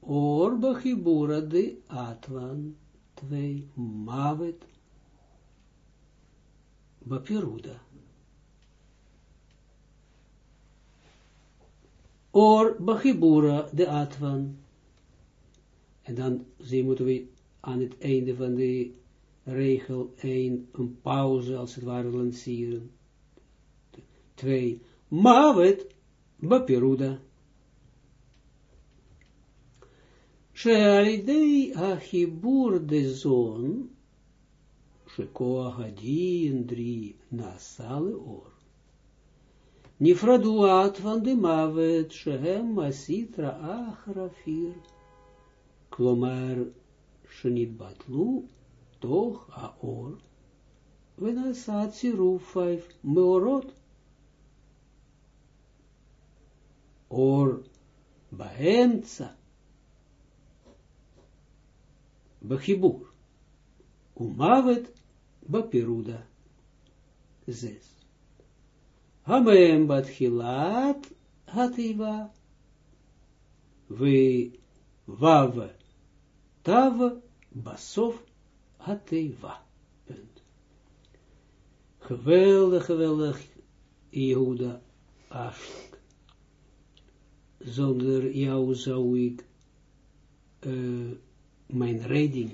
Or Bachibura de Atlan, twee, Mavet, Bapiruda. Or Bachibura de Atwan. En dan zie moeten we aan het einde van de regel 1 een pauze als het ware lanceren. 2. Mavet Bapiruda. Shealidei achibur de zon, shekoa hadien drie nasale Nifraduat van de mavet, shehem masitra achrafir. Klomar, shenit batlu, toch aor. Venasat siruf vijf meorot. Or baemtsa. Bechibur. Umavet bapiruda. Zes. Hamem batchilat hativa. We wav tav basof hateva. Punt. Geweldig, geweldig, Jehuda Aslak. Zonder jou zou ik mijn redding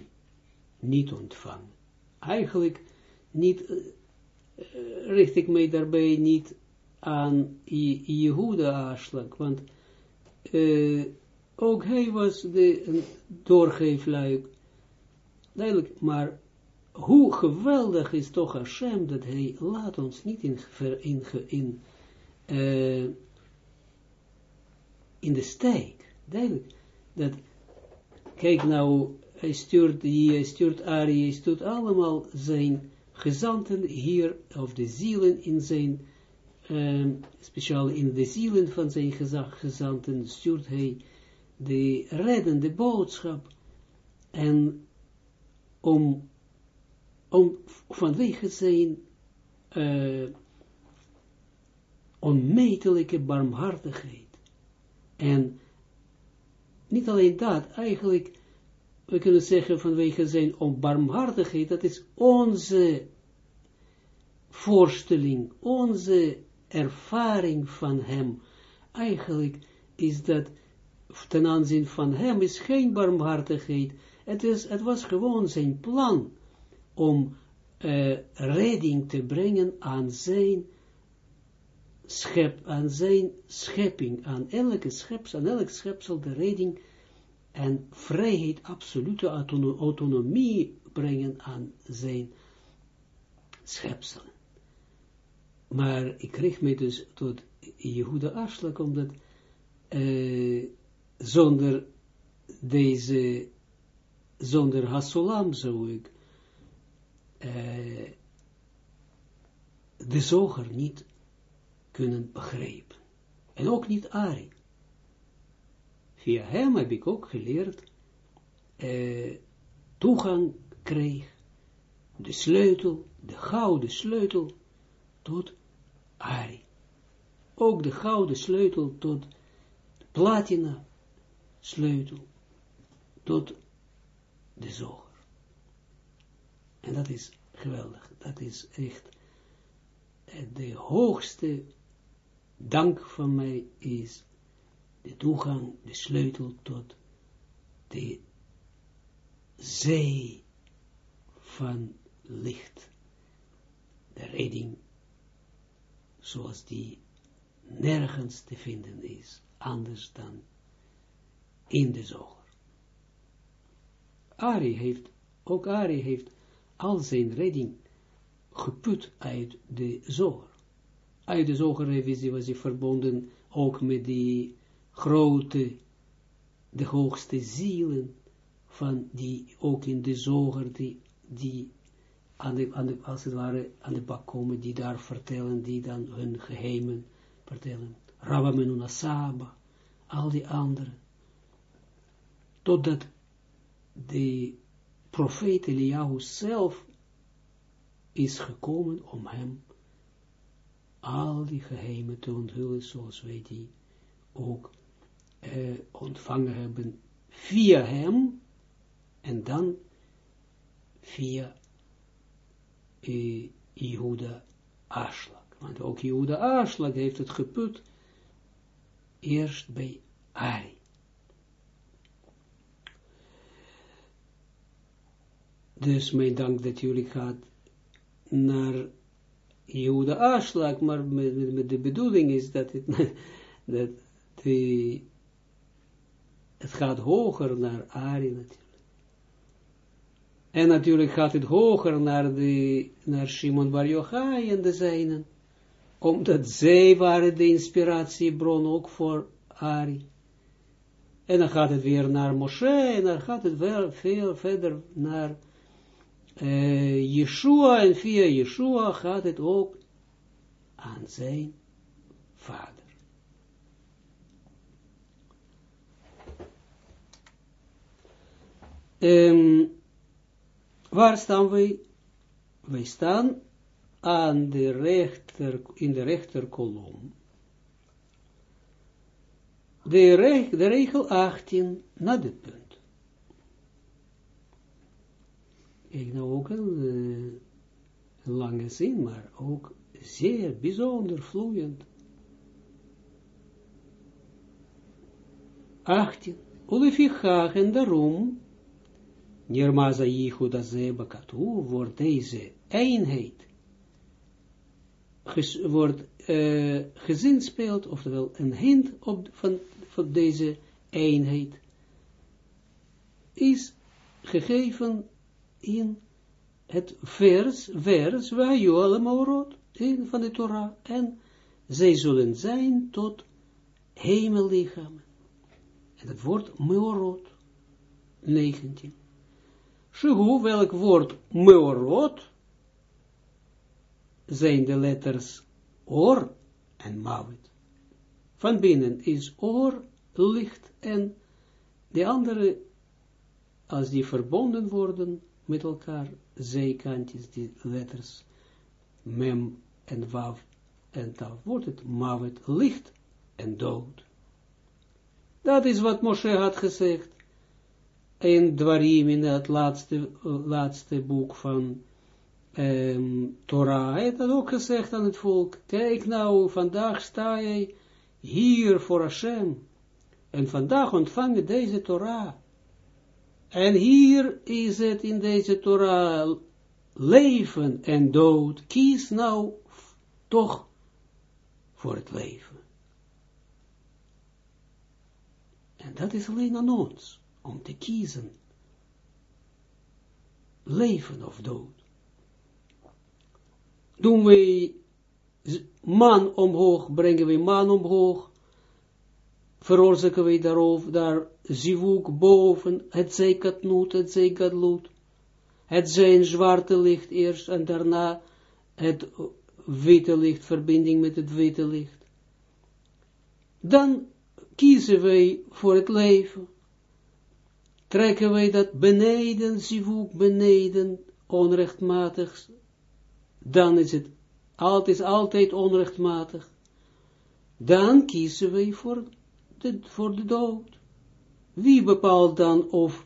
niet ontvangen. Eigenlijk niet, richt ik mij daarbij niet aan Jehuda Aslak, want uh, ook hij was de doorgeefluik. Duidelijk, maar hoe geweldig is toch Hashem dat hij laat ons niet in, in, uh, in de steek. Duidelijk, dat, kijk nou, hij stuurt, hij stuurt Ari, hij stuurt allemaal zijn gezanten hier, of de zielen in zijn, um, speciaal in de zielen van zijn gezanten, stuurt hij de reddende boodschap, en om, om vanwege zijn uh, onmetelijke barmhartigheid. En niet alleen dat, eigenlijk, we kunnen zeggen vanwege zijn barmhartigheid, dat is onze voorstelling, onze ervaring van hem. Eigenlijk is dat ten aanzien van hem is geen barmhartigheid. Het, is, het was gewoon zijn plan om uh, redding te brengen aan zijn schep, aan zijn schepping, aan elke schepsel, aan elk schepsel de redding en vrijheid, absolute autonomie brengen aan zijn schepselen. Maar ik richt me dus tot Jehuda Afslag, omdat uh, zonder deze, zonder Hasulam zou ik uh, de zoger niet kunnen begrijpen. En ook niet Ari. Via hem heb ik ook geleerd, uh, toegang kreeg, de sleutel, de gouden sleutel, tot Ari. Ook de gouden sleutel tot platina sleutel, tot de zoger. En dat is geweldig. Dat is echt de hoogste dank van mij is de toegang, de sleutel tot de zee van licht, de redding, zoals die nergens te vinden is, anders dan in de zoger. Ari heeft, ook Ari heeft al zijn redding geput uit de zoger uit de zogerrevisie was hij verbonden ook met die grote, de hoogste zielen van die ook in de zoger, die, die aan de, aan de, als het ware aan de bak komen, die daar vertellen, die dan hun geheimen vertellen. Rabba Saba, al die anderen. Totdat de profeet Eliyahu zelf is gekomen om hem al die geheimen te onthullen, zoals wij die ook uh, ontvangen hebben via hem, en dan via uh, Jehuda Aslak. Want ook Jehuda Aslak heeft het geput eerst bij Ari. Dus mijn dank dat jullie gaat naar Jehuda Aslag, maar met, de bedoeling is dat het, dat die, het gaat hoger naar Ari natuurlijk. En natuurlijk gaat het hoger naar, de, naar Shimon Bar Yochai en de zijnen. Omdat zij waren de inspiratiebron ook voor Ari. En dan gaat het weer naar Moshe, en dan gaat het weer veel verder naar uh, Yeshua, en via Yeshua gaat het ook aan zijn vader. Um, waar staan wij? Wij staan aan de rechter, in de rechterkolom. De, reg, de regel 18 na dit punt. Ik nou ook een, uh, lange zin, maar ook zeer bijzonder vloeiend. 18. Ulefichach en daarom Nirmaza Yichud Azeba Katu wordt deze eenheid wordt uh, gezinspeeld, oftewel een hint op, van, van deze eenheid is gegeven in het vers, vers, waar allemaal in van de Torah, en zij zullen zijn tot hemellichamen. En het woord meorot, 19. Shehu, welk woord meorot, zijn de letters oor en mawit. Van binnen is oor, licht en de andere, als die verbonden worden met elkaar, zijkantjes, die letters mem en wav en tav, wordt het mawit, licht en dood. Dat is wat Moshe had gezegd in Dwarim, in het laatste, laatste boek van um, Torah. Hij ook gezegd aan het volk, kijk nou, vandaag sta je hier voor Hashem. En vandaag ontvang je deze Torah. En hier is het in deze Torah leven en dood. Kies nou toch voor het leven. En dat is alleen aan ons om te kiezen. Leven of dood. Doen wij man omhoog, brengen we man omhoog, veroorzaken wij daarover, daar zivuk boven, het zij katnoot, het zij gadloed, het zijn zwarte licht eerst en daarna het witte licht, verbinding met het witte licht. Dan kiezen wij voor het leven trekken wij dat beneden, zivuk beneden, onrechtmatig, dan is het altijd, altijd onrechtmatig. Dan kiezen wij voor de, voor de dood. Wie bepaalt dan of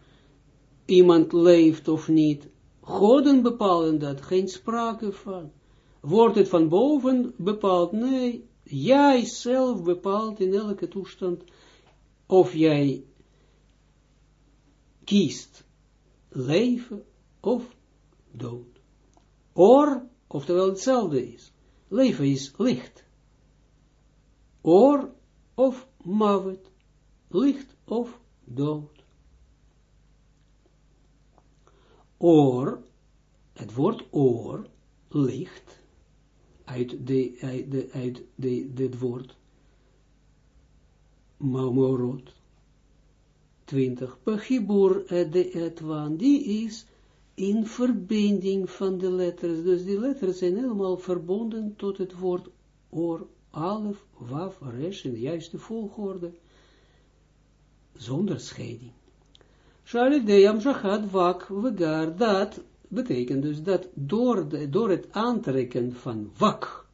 iemand leeft of niet? Goden bepalen dat, geen sprake van. Wordt het van boven bepaald? Nee, jij zelf bepaalt in elke toestand of jij kiest leven of dood. Or, oftewel hetzelfde is. Leven is licht. Or of mavet, licht of dood. Or, het woord oor, licht, uit, de, uit, de, uit de, dit woord, Maumorot, 20. Pachibur de etwan, die is in verbinding van de letters. Dus die letters zijn helemaal verbonden tot het woord or, alef, waf, resh, in de juiste volgorde. Zonder scheiding. Shali de yamshachat wak vegar, dat betekent dus dat door, de, door het aantrekken van wak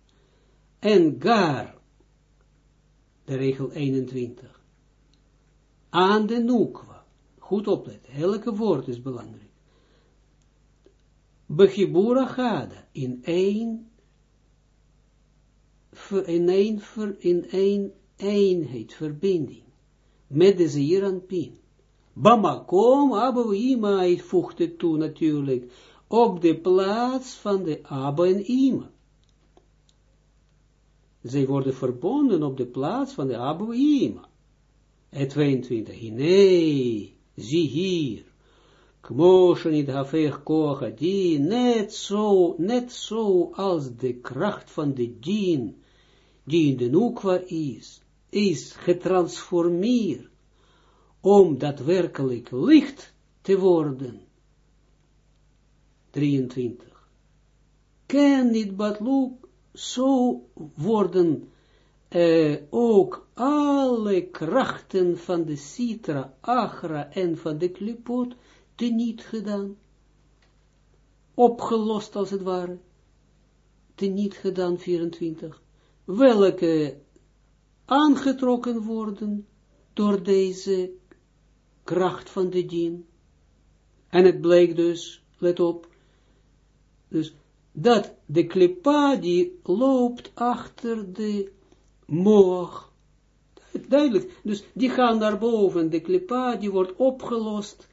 en gar, de regel 21, aan de nukwa. Goed opletten, elke woord is belangrijk. Begibura gada, in één, in één, in één eenheid, verbinding, met de zeer en pin. Bamakom, Abba hij voegde toe natuurlijk, op de plaats van de Abba en Ima. Zij worden verbonden op de plaats van de Abba en Ima. En 22, nee, zie hier, Kmoshe niet hafech kocha die, net zo, net zo als de kracht van de dien, die in de nukwa is, is getransformeerd om daadwerkelijk licht te worden. 23. Ken niet batluk, zo worden uh, ook alle krachten van de citra, agra en van de klipot niet gedaan. Opgelost als het ware. niet gedaan, 24. Welke aangetrokken worden door deze kracht van de dien. En het bleek dus, let op, dus dat de klipa die loopt achter de moog. Duidelijk, dus die gaan naar boven, de klipa die wordt opgelost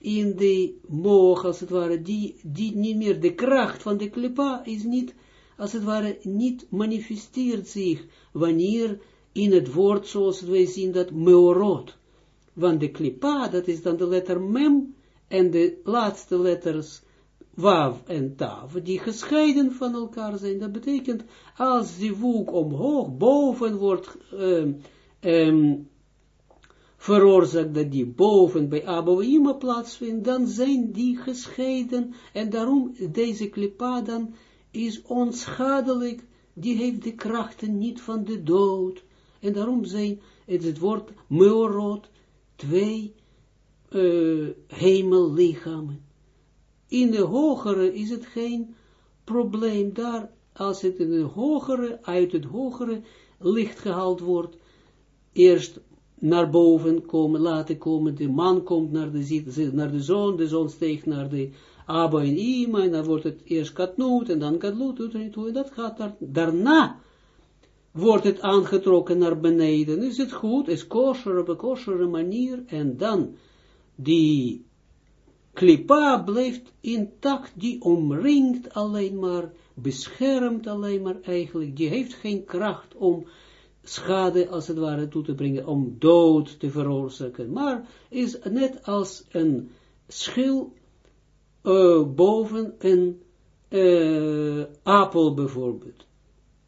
in de moog, als het ware, die, die niet meer, de kracht van de klipa is niet, als het ware, niet manifesteert zich, wanneer in het woord, zoals wij zien, dat meorot, want de klipa, dat is dan de letter mem, en de laatste letters, wav en tav, die gescheiden van elkaar zijn, dat betekent, als die woek omhoog, boven wordt, um, um, veroorzaakt dat die boven bij Abouima plaatsvindt, dan zijn die gescheiden, en daarom deze klipa dan is onschadelijk, die heeft de krachten niet van de dood, en daarom zijn, het, het woord meorot, twee uh, hemellichamen. In de hogere is het geen probleem, daar, als het in de hogere, uit het hogere licht gehaald wordt, eerst naar boven komen, laten komen, de man komt naar de, naar de zon, de zon steekt naar de Abba en Ima, en dan wordt het eerst katnoot, en dan katloot, en dat gaat daar, daarna wordt het aangetrokken naar beneden, is het goed, is kosher op een kosher manier, en dan die klipa blijft intact, die omringt alleen maar, beschermt alleen maar eigenlijk, die heeft geen kracht om schade als het ware toe te brengen, om dood te veroorzaken, maar is net als een schil uh, boven een uh, apel bijvoorbeeld.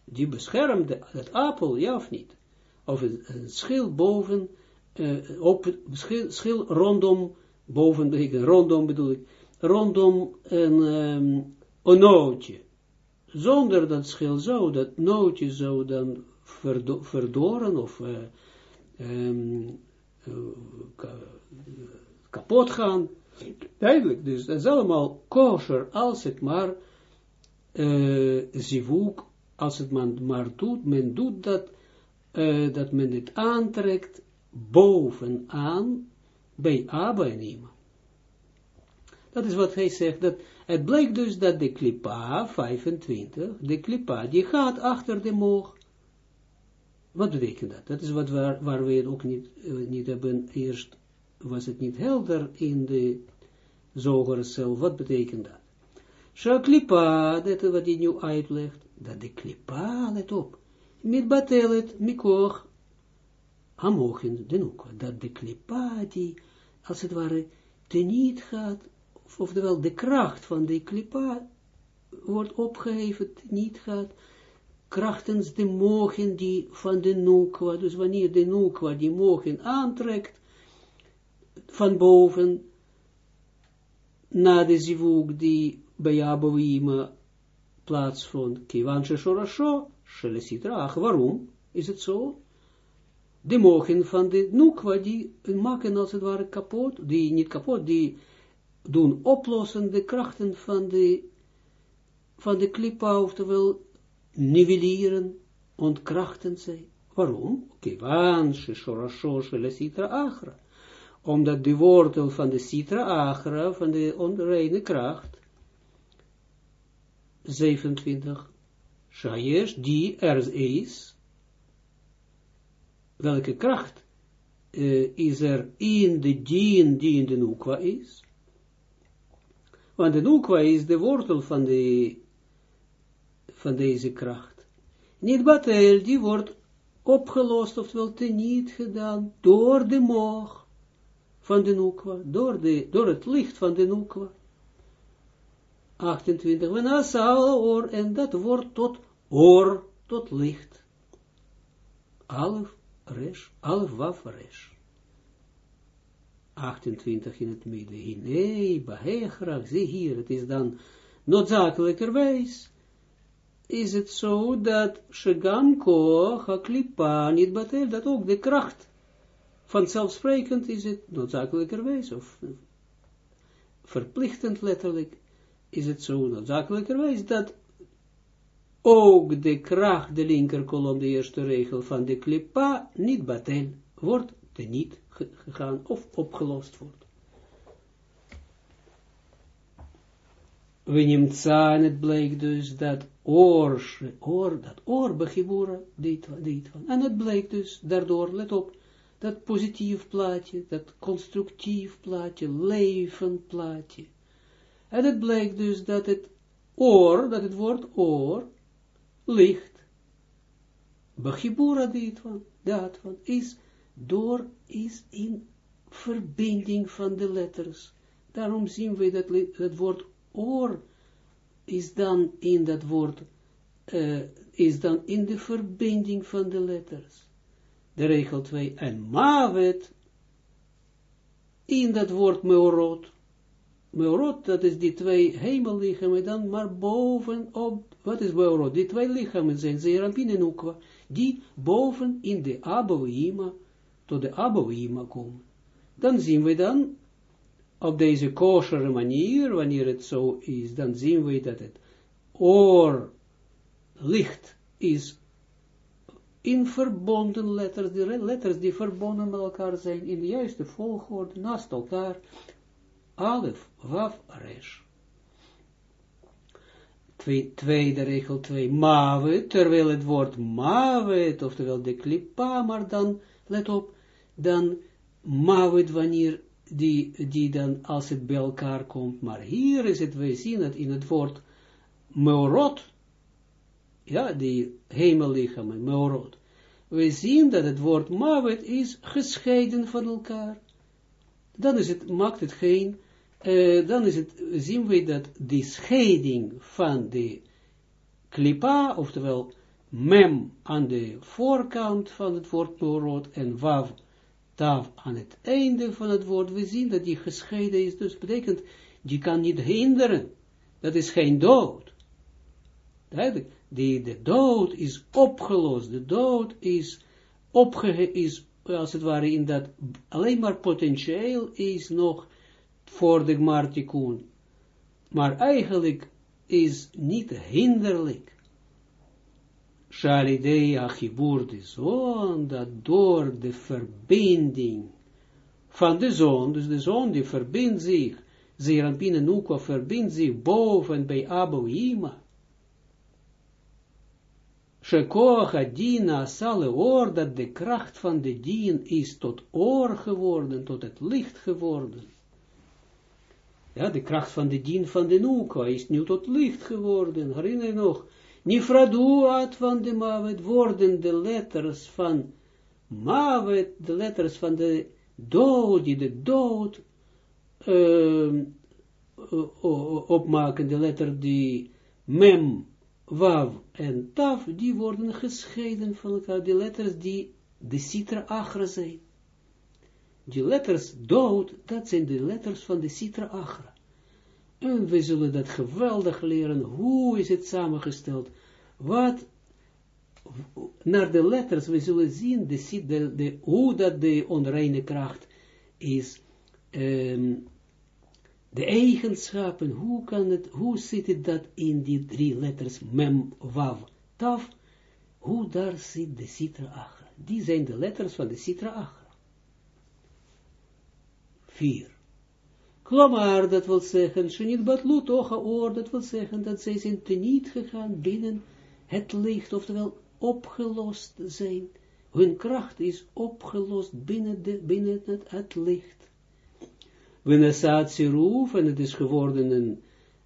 Die beschermde het apel, ja of niet? Of een, schil boven, uh, op, schil rondom, boven, betekent rondom bedoel ik, rondom een, um, nootje. Zonder dat schil zou, dat nootje zou dan verdo verdoren of uh, um, uh, kapot gaan. Duidelijk, dus dat is allemaal kosher, als het maar uh, zivuk, als het maar doet, men doet dat, dat men het aantrekt bovenaan bij Abba en. Dat is wat hij zegt, dat het blijkt dus dat de klipa, 25, de klipa, die gaat achter de moog, wat betekent dat? Dat is wat waar, waar we het ook niet, uh, niet hebben, eerst was het niet helder in de zoger zelf. Wat betekent dat? Shaklipa, dat is wat hij nu uitlegt, dat de klipa, let op, met batelet, mikoch, amochin, denuk, dat de klipa die, als het ware, teniet gaat, oftewel de kracht van de klipa wordt opgeheven, niet gaat, krachtens de mogen die van de nukwa, dus wanneer de nukwa die mogen aantrekt, van boven, na de zivug die bij Abouima plaatsvond, kiwanshe shorasho, shelesitrach, waarom is het zo? De mogen van de nukwa, die maken als het ware kapot, die niet kapot, die doen oplossen de krachten van de, van de klipa, oftewel nivelleren, ontkrachten zij. Waarom? Kivan, shishorasho, sitra achra. Omdat de wortel van de citra achra, van de onreine kracht, 27, shayesh, die er is, welke kracht uh, is er in de dien die in de nukwa is? Want de nukwa is de wortel van, de, van deze kracht. Niet batel, die wordt opgelost, oftewel teniet gedaan, door de moog van de nukwa, door, de, door het licht van de nukwa. 28, we nasal oor, en dat wordt tot oor, tot licht. Alef, resh, resh. 28 in het midden. Nee, graag, zie hier, het is dan noodzakelijkerwijs, is het zo dat Shagam Koch, niet batel, dat ook de kracht vanzelfsprekend is het noodzakelijkerwijs, of verplichtend letterlijk, is het zo noodzakelijkerwijs dat ook de kracht, de linkerkolom, de eerste regel van de klipa, niet batel, wordt niet gegaan of opgelost wordt. We nemen en het bleek dus dat oor, oor dat oor begeboren, dit van. En het bleek dus daardoor, let op, dat positief plaatje, dat constructief plaatje, leven plaatje. En het blijkt dus dat het oor, dat het woord oor, licht, begibura dit van, dat van, is door, is in verbinding van de letters. Daarom zien we dat het woord oor is dan in dat woord, uh, is dan in de verbinding van de letters. De regel 2, en mavet, in dat woord meorot, Meorot, dat is die twee hemellichamen, dan maar bovenop, wat is Meorot? Die twee lichamen zijn Zerapin en die boven in de Abouima, tot de Abouima komen. Dan zien we dan, op deze kosher manier, wanneer het zo is, dan zien we dat het oor, licht, is in verbonden letters, die letters die verbonden met elkaar zijn, in de juiste volgorde, naast elkaar, Alef, Waf, Resh. Tweede regel 2, Mavet, terwijl het woord Mavet, oftewel de klipa, maar dan, let op, dan Mavet wanneer die, die dan, als het bij elkaar komt, maar hier is het, wij zien het in het woord Meorot, ja, die hemellichamen, Meorot. We zien dat het woord Mavet is gescheiden van elkaar. Dan is het, maakt het geen uh, dan is het, zien we dat die scheiding van de klipa, oftewel mem aan de voorkant van het woord rood en wav, tav aan het einde van het woord, we zien dat die gescheiden is, dus betekent, die kan niet hinderen, dat is geen dood. Die, de dood is opgelost, de dood is is als het ware in dat, alleen maar potentieel is nog voor de Gmartikun. Maar eigenlijk is niet hinderlijk. Shalidei achibur de zon, dat door de verbinding van de zon, dus de zon die verbindt zich, Zerampine Nukwa verbindt zich boven bij Abouima. Shekoach Adina sale oor, dat de kracht van de dien is tot oor geworden, tot het licht geworden. Ja, de kracht van de dien van de Nuka is nu tot licht geworden. Herinner je nog? Nifradu van de Mavet worden de letters van Mavet, de letters van de dood, die de dood uh, opmaken, de letter die Mem, Wav en Taf, die worden gescheiden van elkaar, die letters die de Sitra Achra zijn die letters dood, dat zijn de letters van de Sitra Achra. En we zullen dat geweldig leren, hoe is het samengesteld, wat, naar de letters, we zullen zien, de, de, de, hoe dat de onreine kracht is, um, de eigenschappen, hoe kan het, hoe zit het dat in die drie letters, mem, wav, taf, hoe daar zit de Sitra Achra. Die zijn de letters van de Sitra Achra. 4. Klomar, dat wil zeggen, Shinit Batlu toch oor, dat wil zeggen, dat zij zijn niet gegaan binnen het licht, oftewel opgelost zijn. hun kracht is opgelost binnen, de, binnen het, het licht. Wanneer Siruf, en het is geworden een,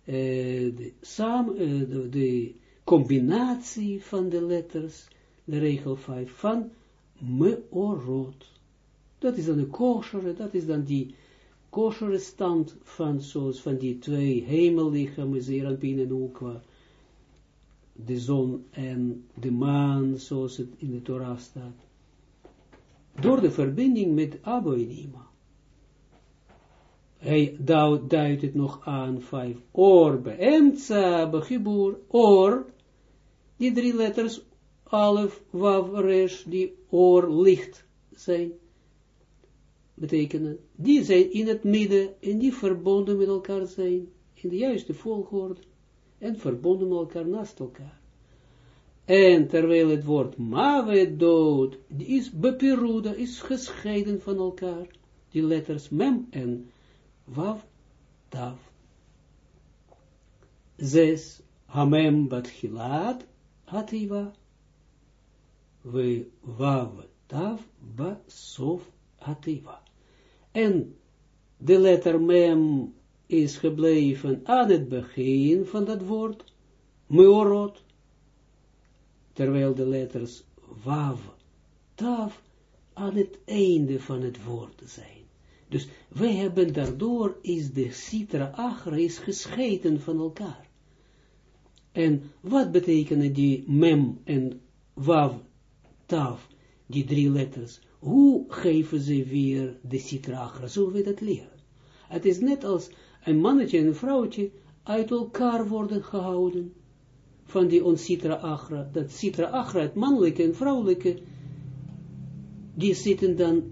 uh, de, samen, uh, de, combinatie van de letters, de regel 5, van meorot. Dat is dan de kosher, dat is dan die kosher stand van, zoals van die twee hemellichamen, Zeranpin en Ukwa, de zon en de maan, zoals het in de Torah staat, door de verbinding met Aboinima. Hij duidt het nog aan vijf. Or, beemtsa, begibur, or, die drie letters, alef, wav, resh, die or, licht zijn, betekenen, die zijn in het midden en die verbonden met elkaar zijn, in de juiste volgorde, en verbonden met elkaar naast elkaar. En terwijl het woord mawe dood, is bepiruda, is gescheiden van elkaar, die letters mem en wav, tav. Zes, hamem bat hilat, hativa, we wav, tav, ba En de letter mem is gebleven aan het begin van dat woord, meorot, terwijl de letters wav, tav, aan het einde van het woord zijn. Dus wij hebben daardoor, is de citra achra, is gescheiden van elkaar. En wat betekenen die mem en wav, tav, die drie letters? Hoe geven ze weer de citra achra? Zullen we dat leren? Het is net als een mannetje en een vrouwtje uit elkaar worden gehouden van die onsitra achra. Dat citra achra, het mannelijke en vrouwelijke, die zitten dan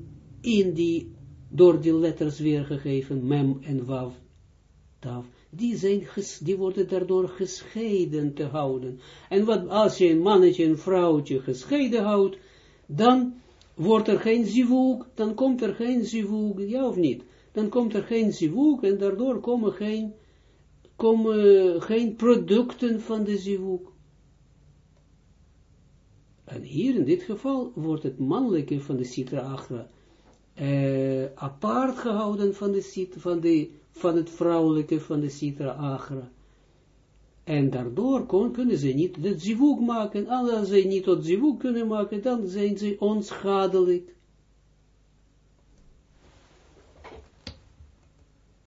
in die, door die letters weergegeven, mem en wav, taf, die, zijn die worden daardoor gescheiden te houden. En wat, als je een mannetje en vrouwtje gescheiden houdt, dan wordt er geen zivuk, dan komt er geen zivuk, ja of niet? Dan komt er geen zivuk en daardoor komen geen komen geen producten van de zivuk. En hier in dit geval wordt het mannelijke van de citra achra uh, apart gehouden van, de, van, de, van het vrouwelijke van de citra achra. En daardoor kon, kunnen ze niet de zivuk maken. En als ze niet tot zivuk kunnen maken, dan zijn ze onschadelijk.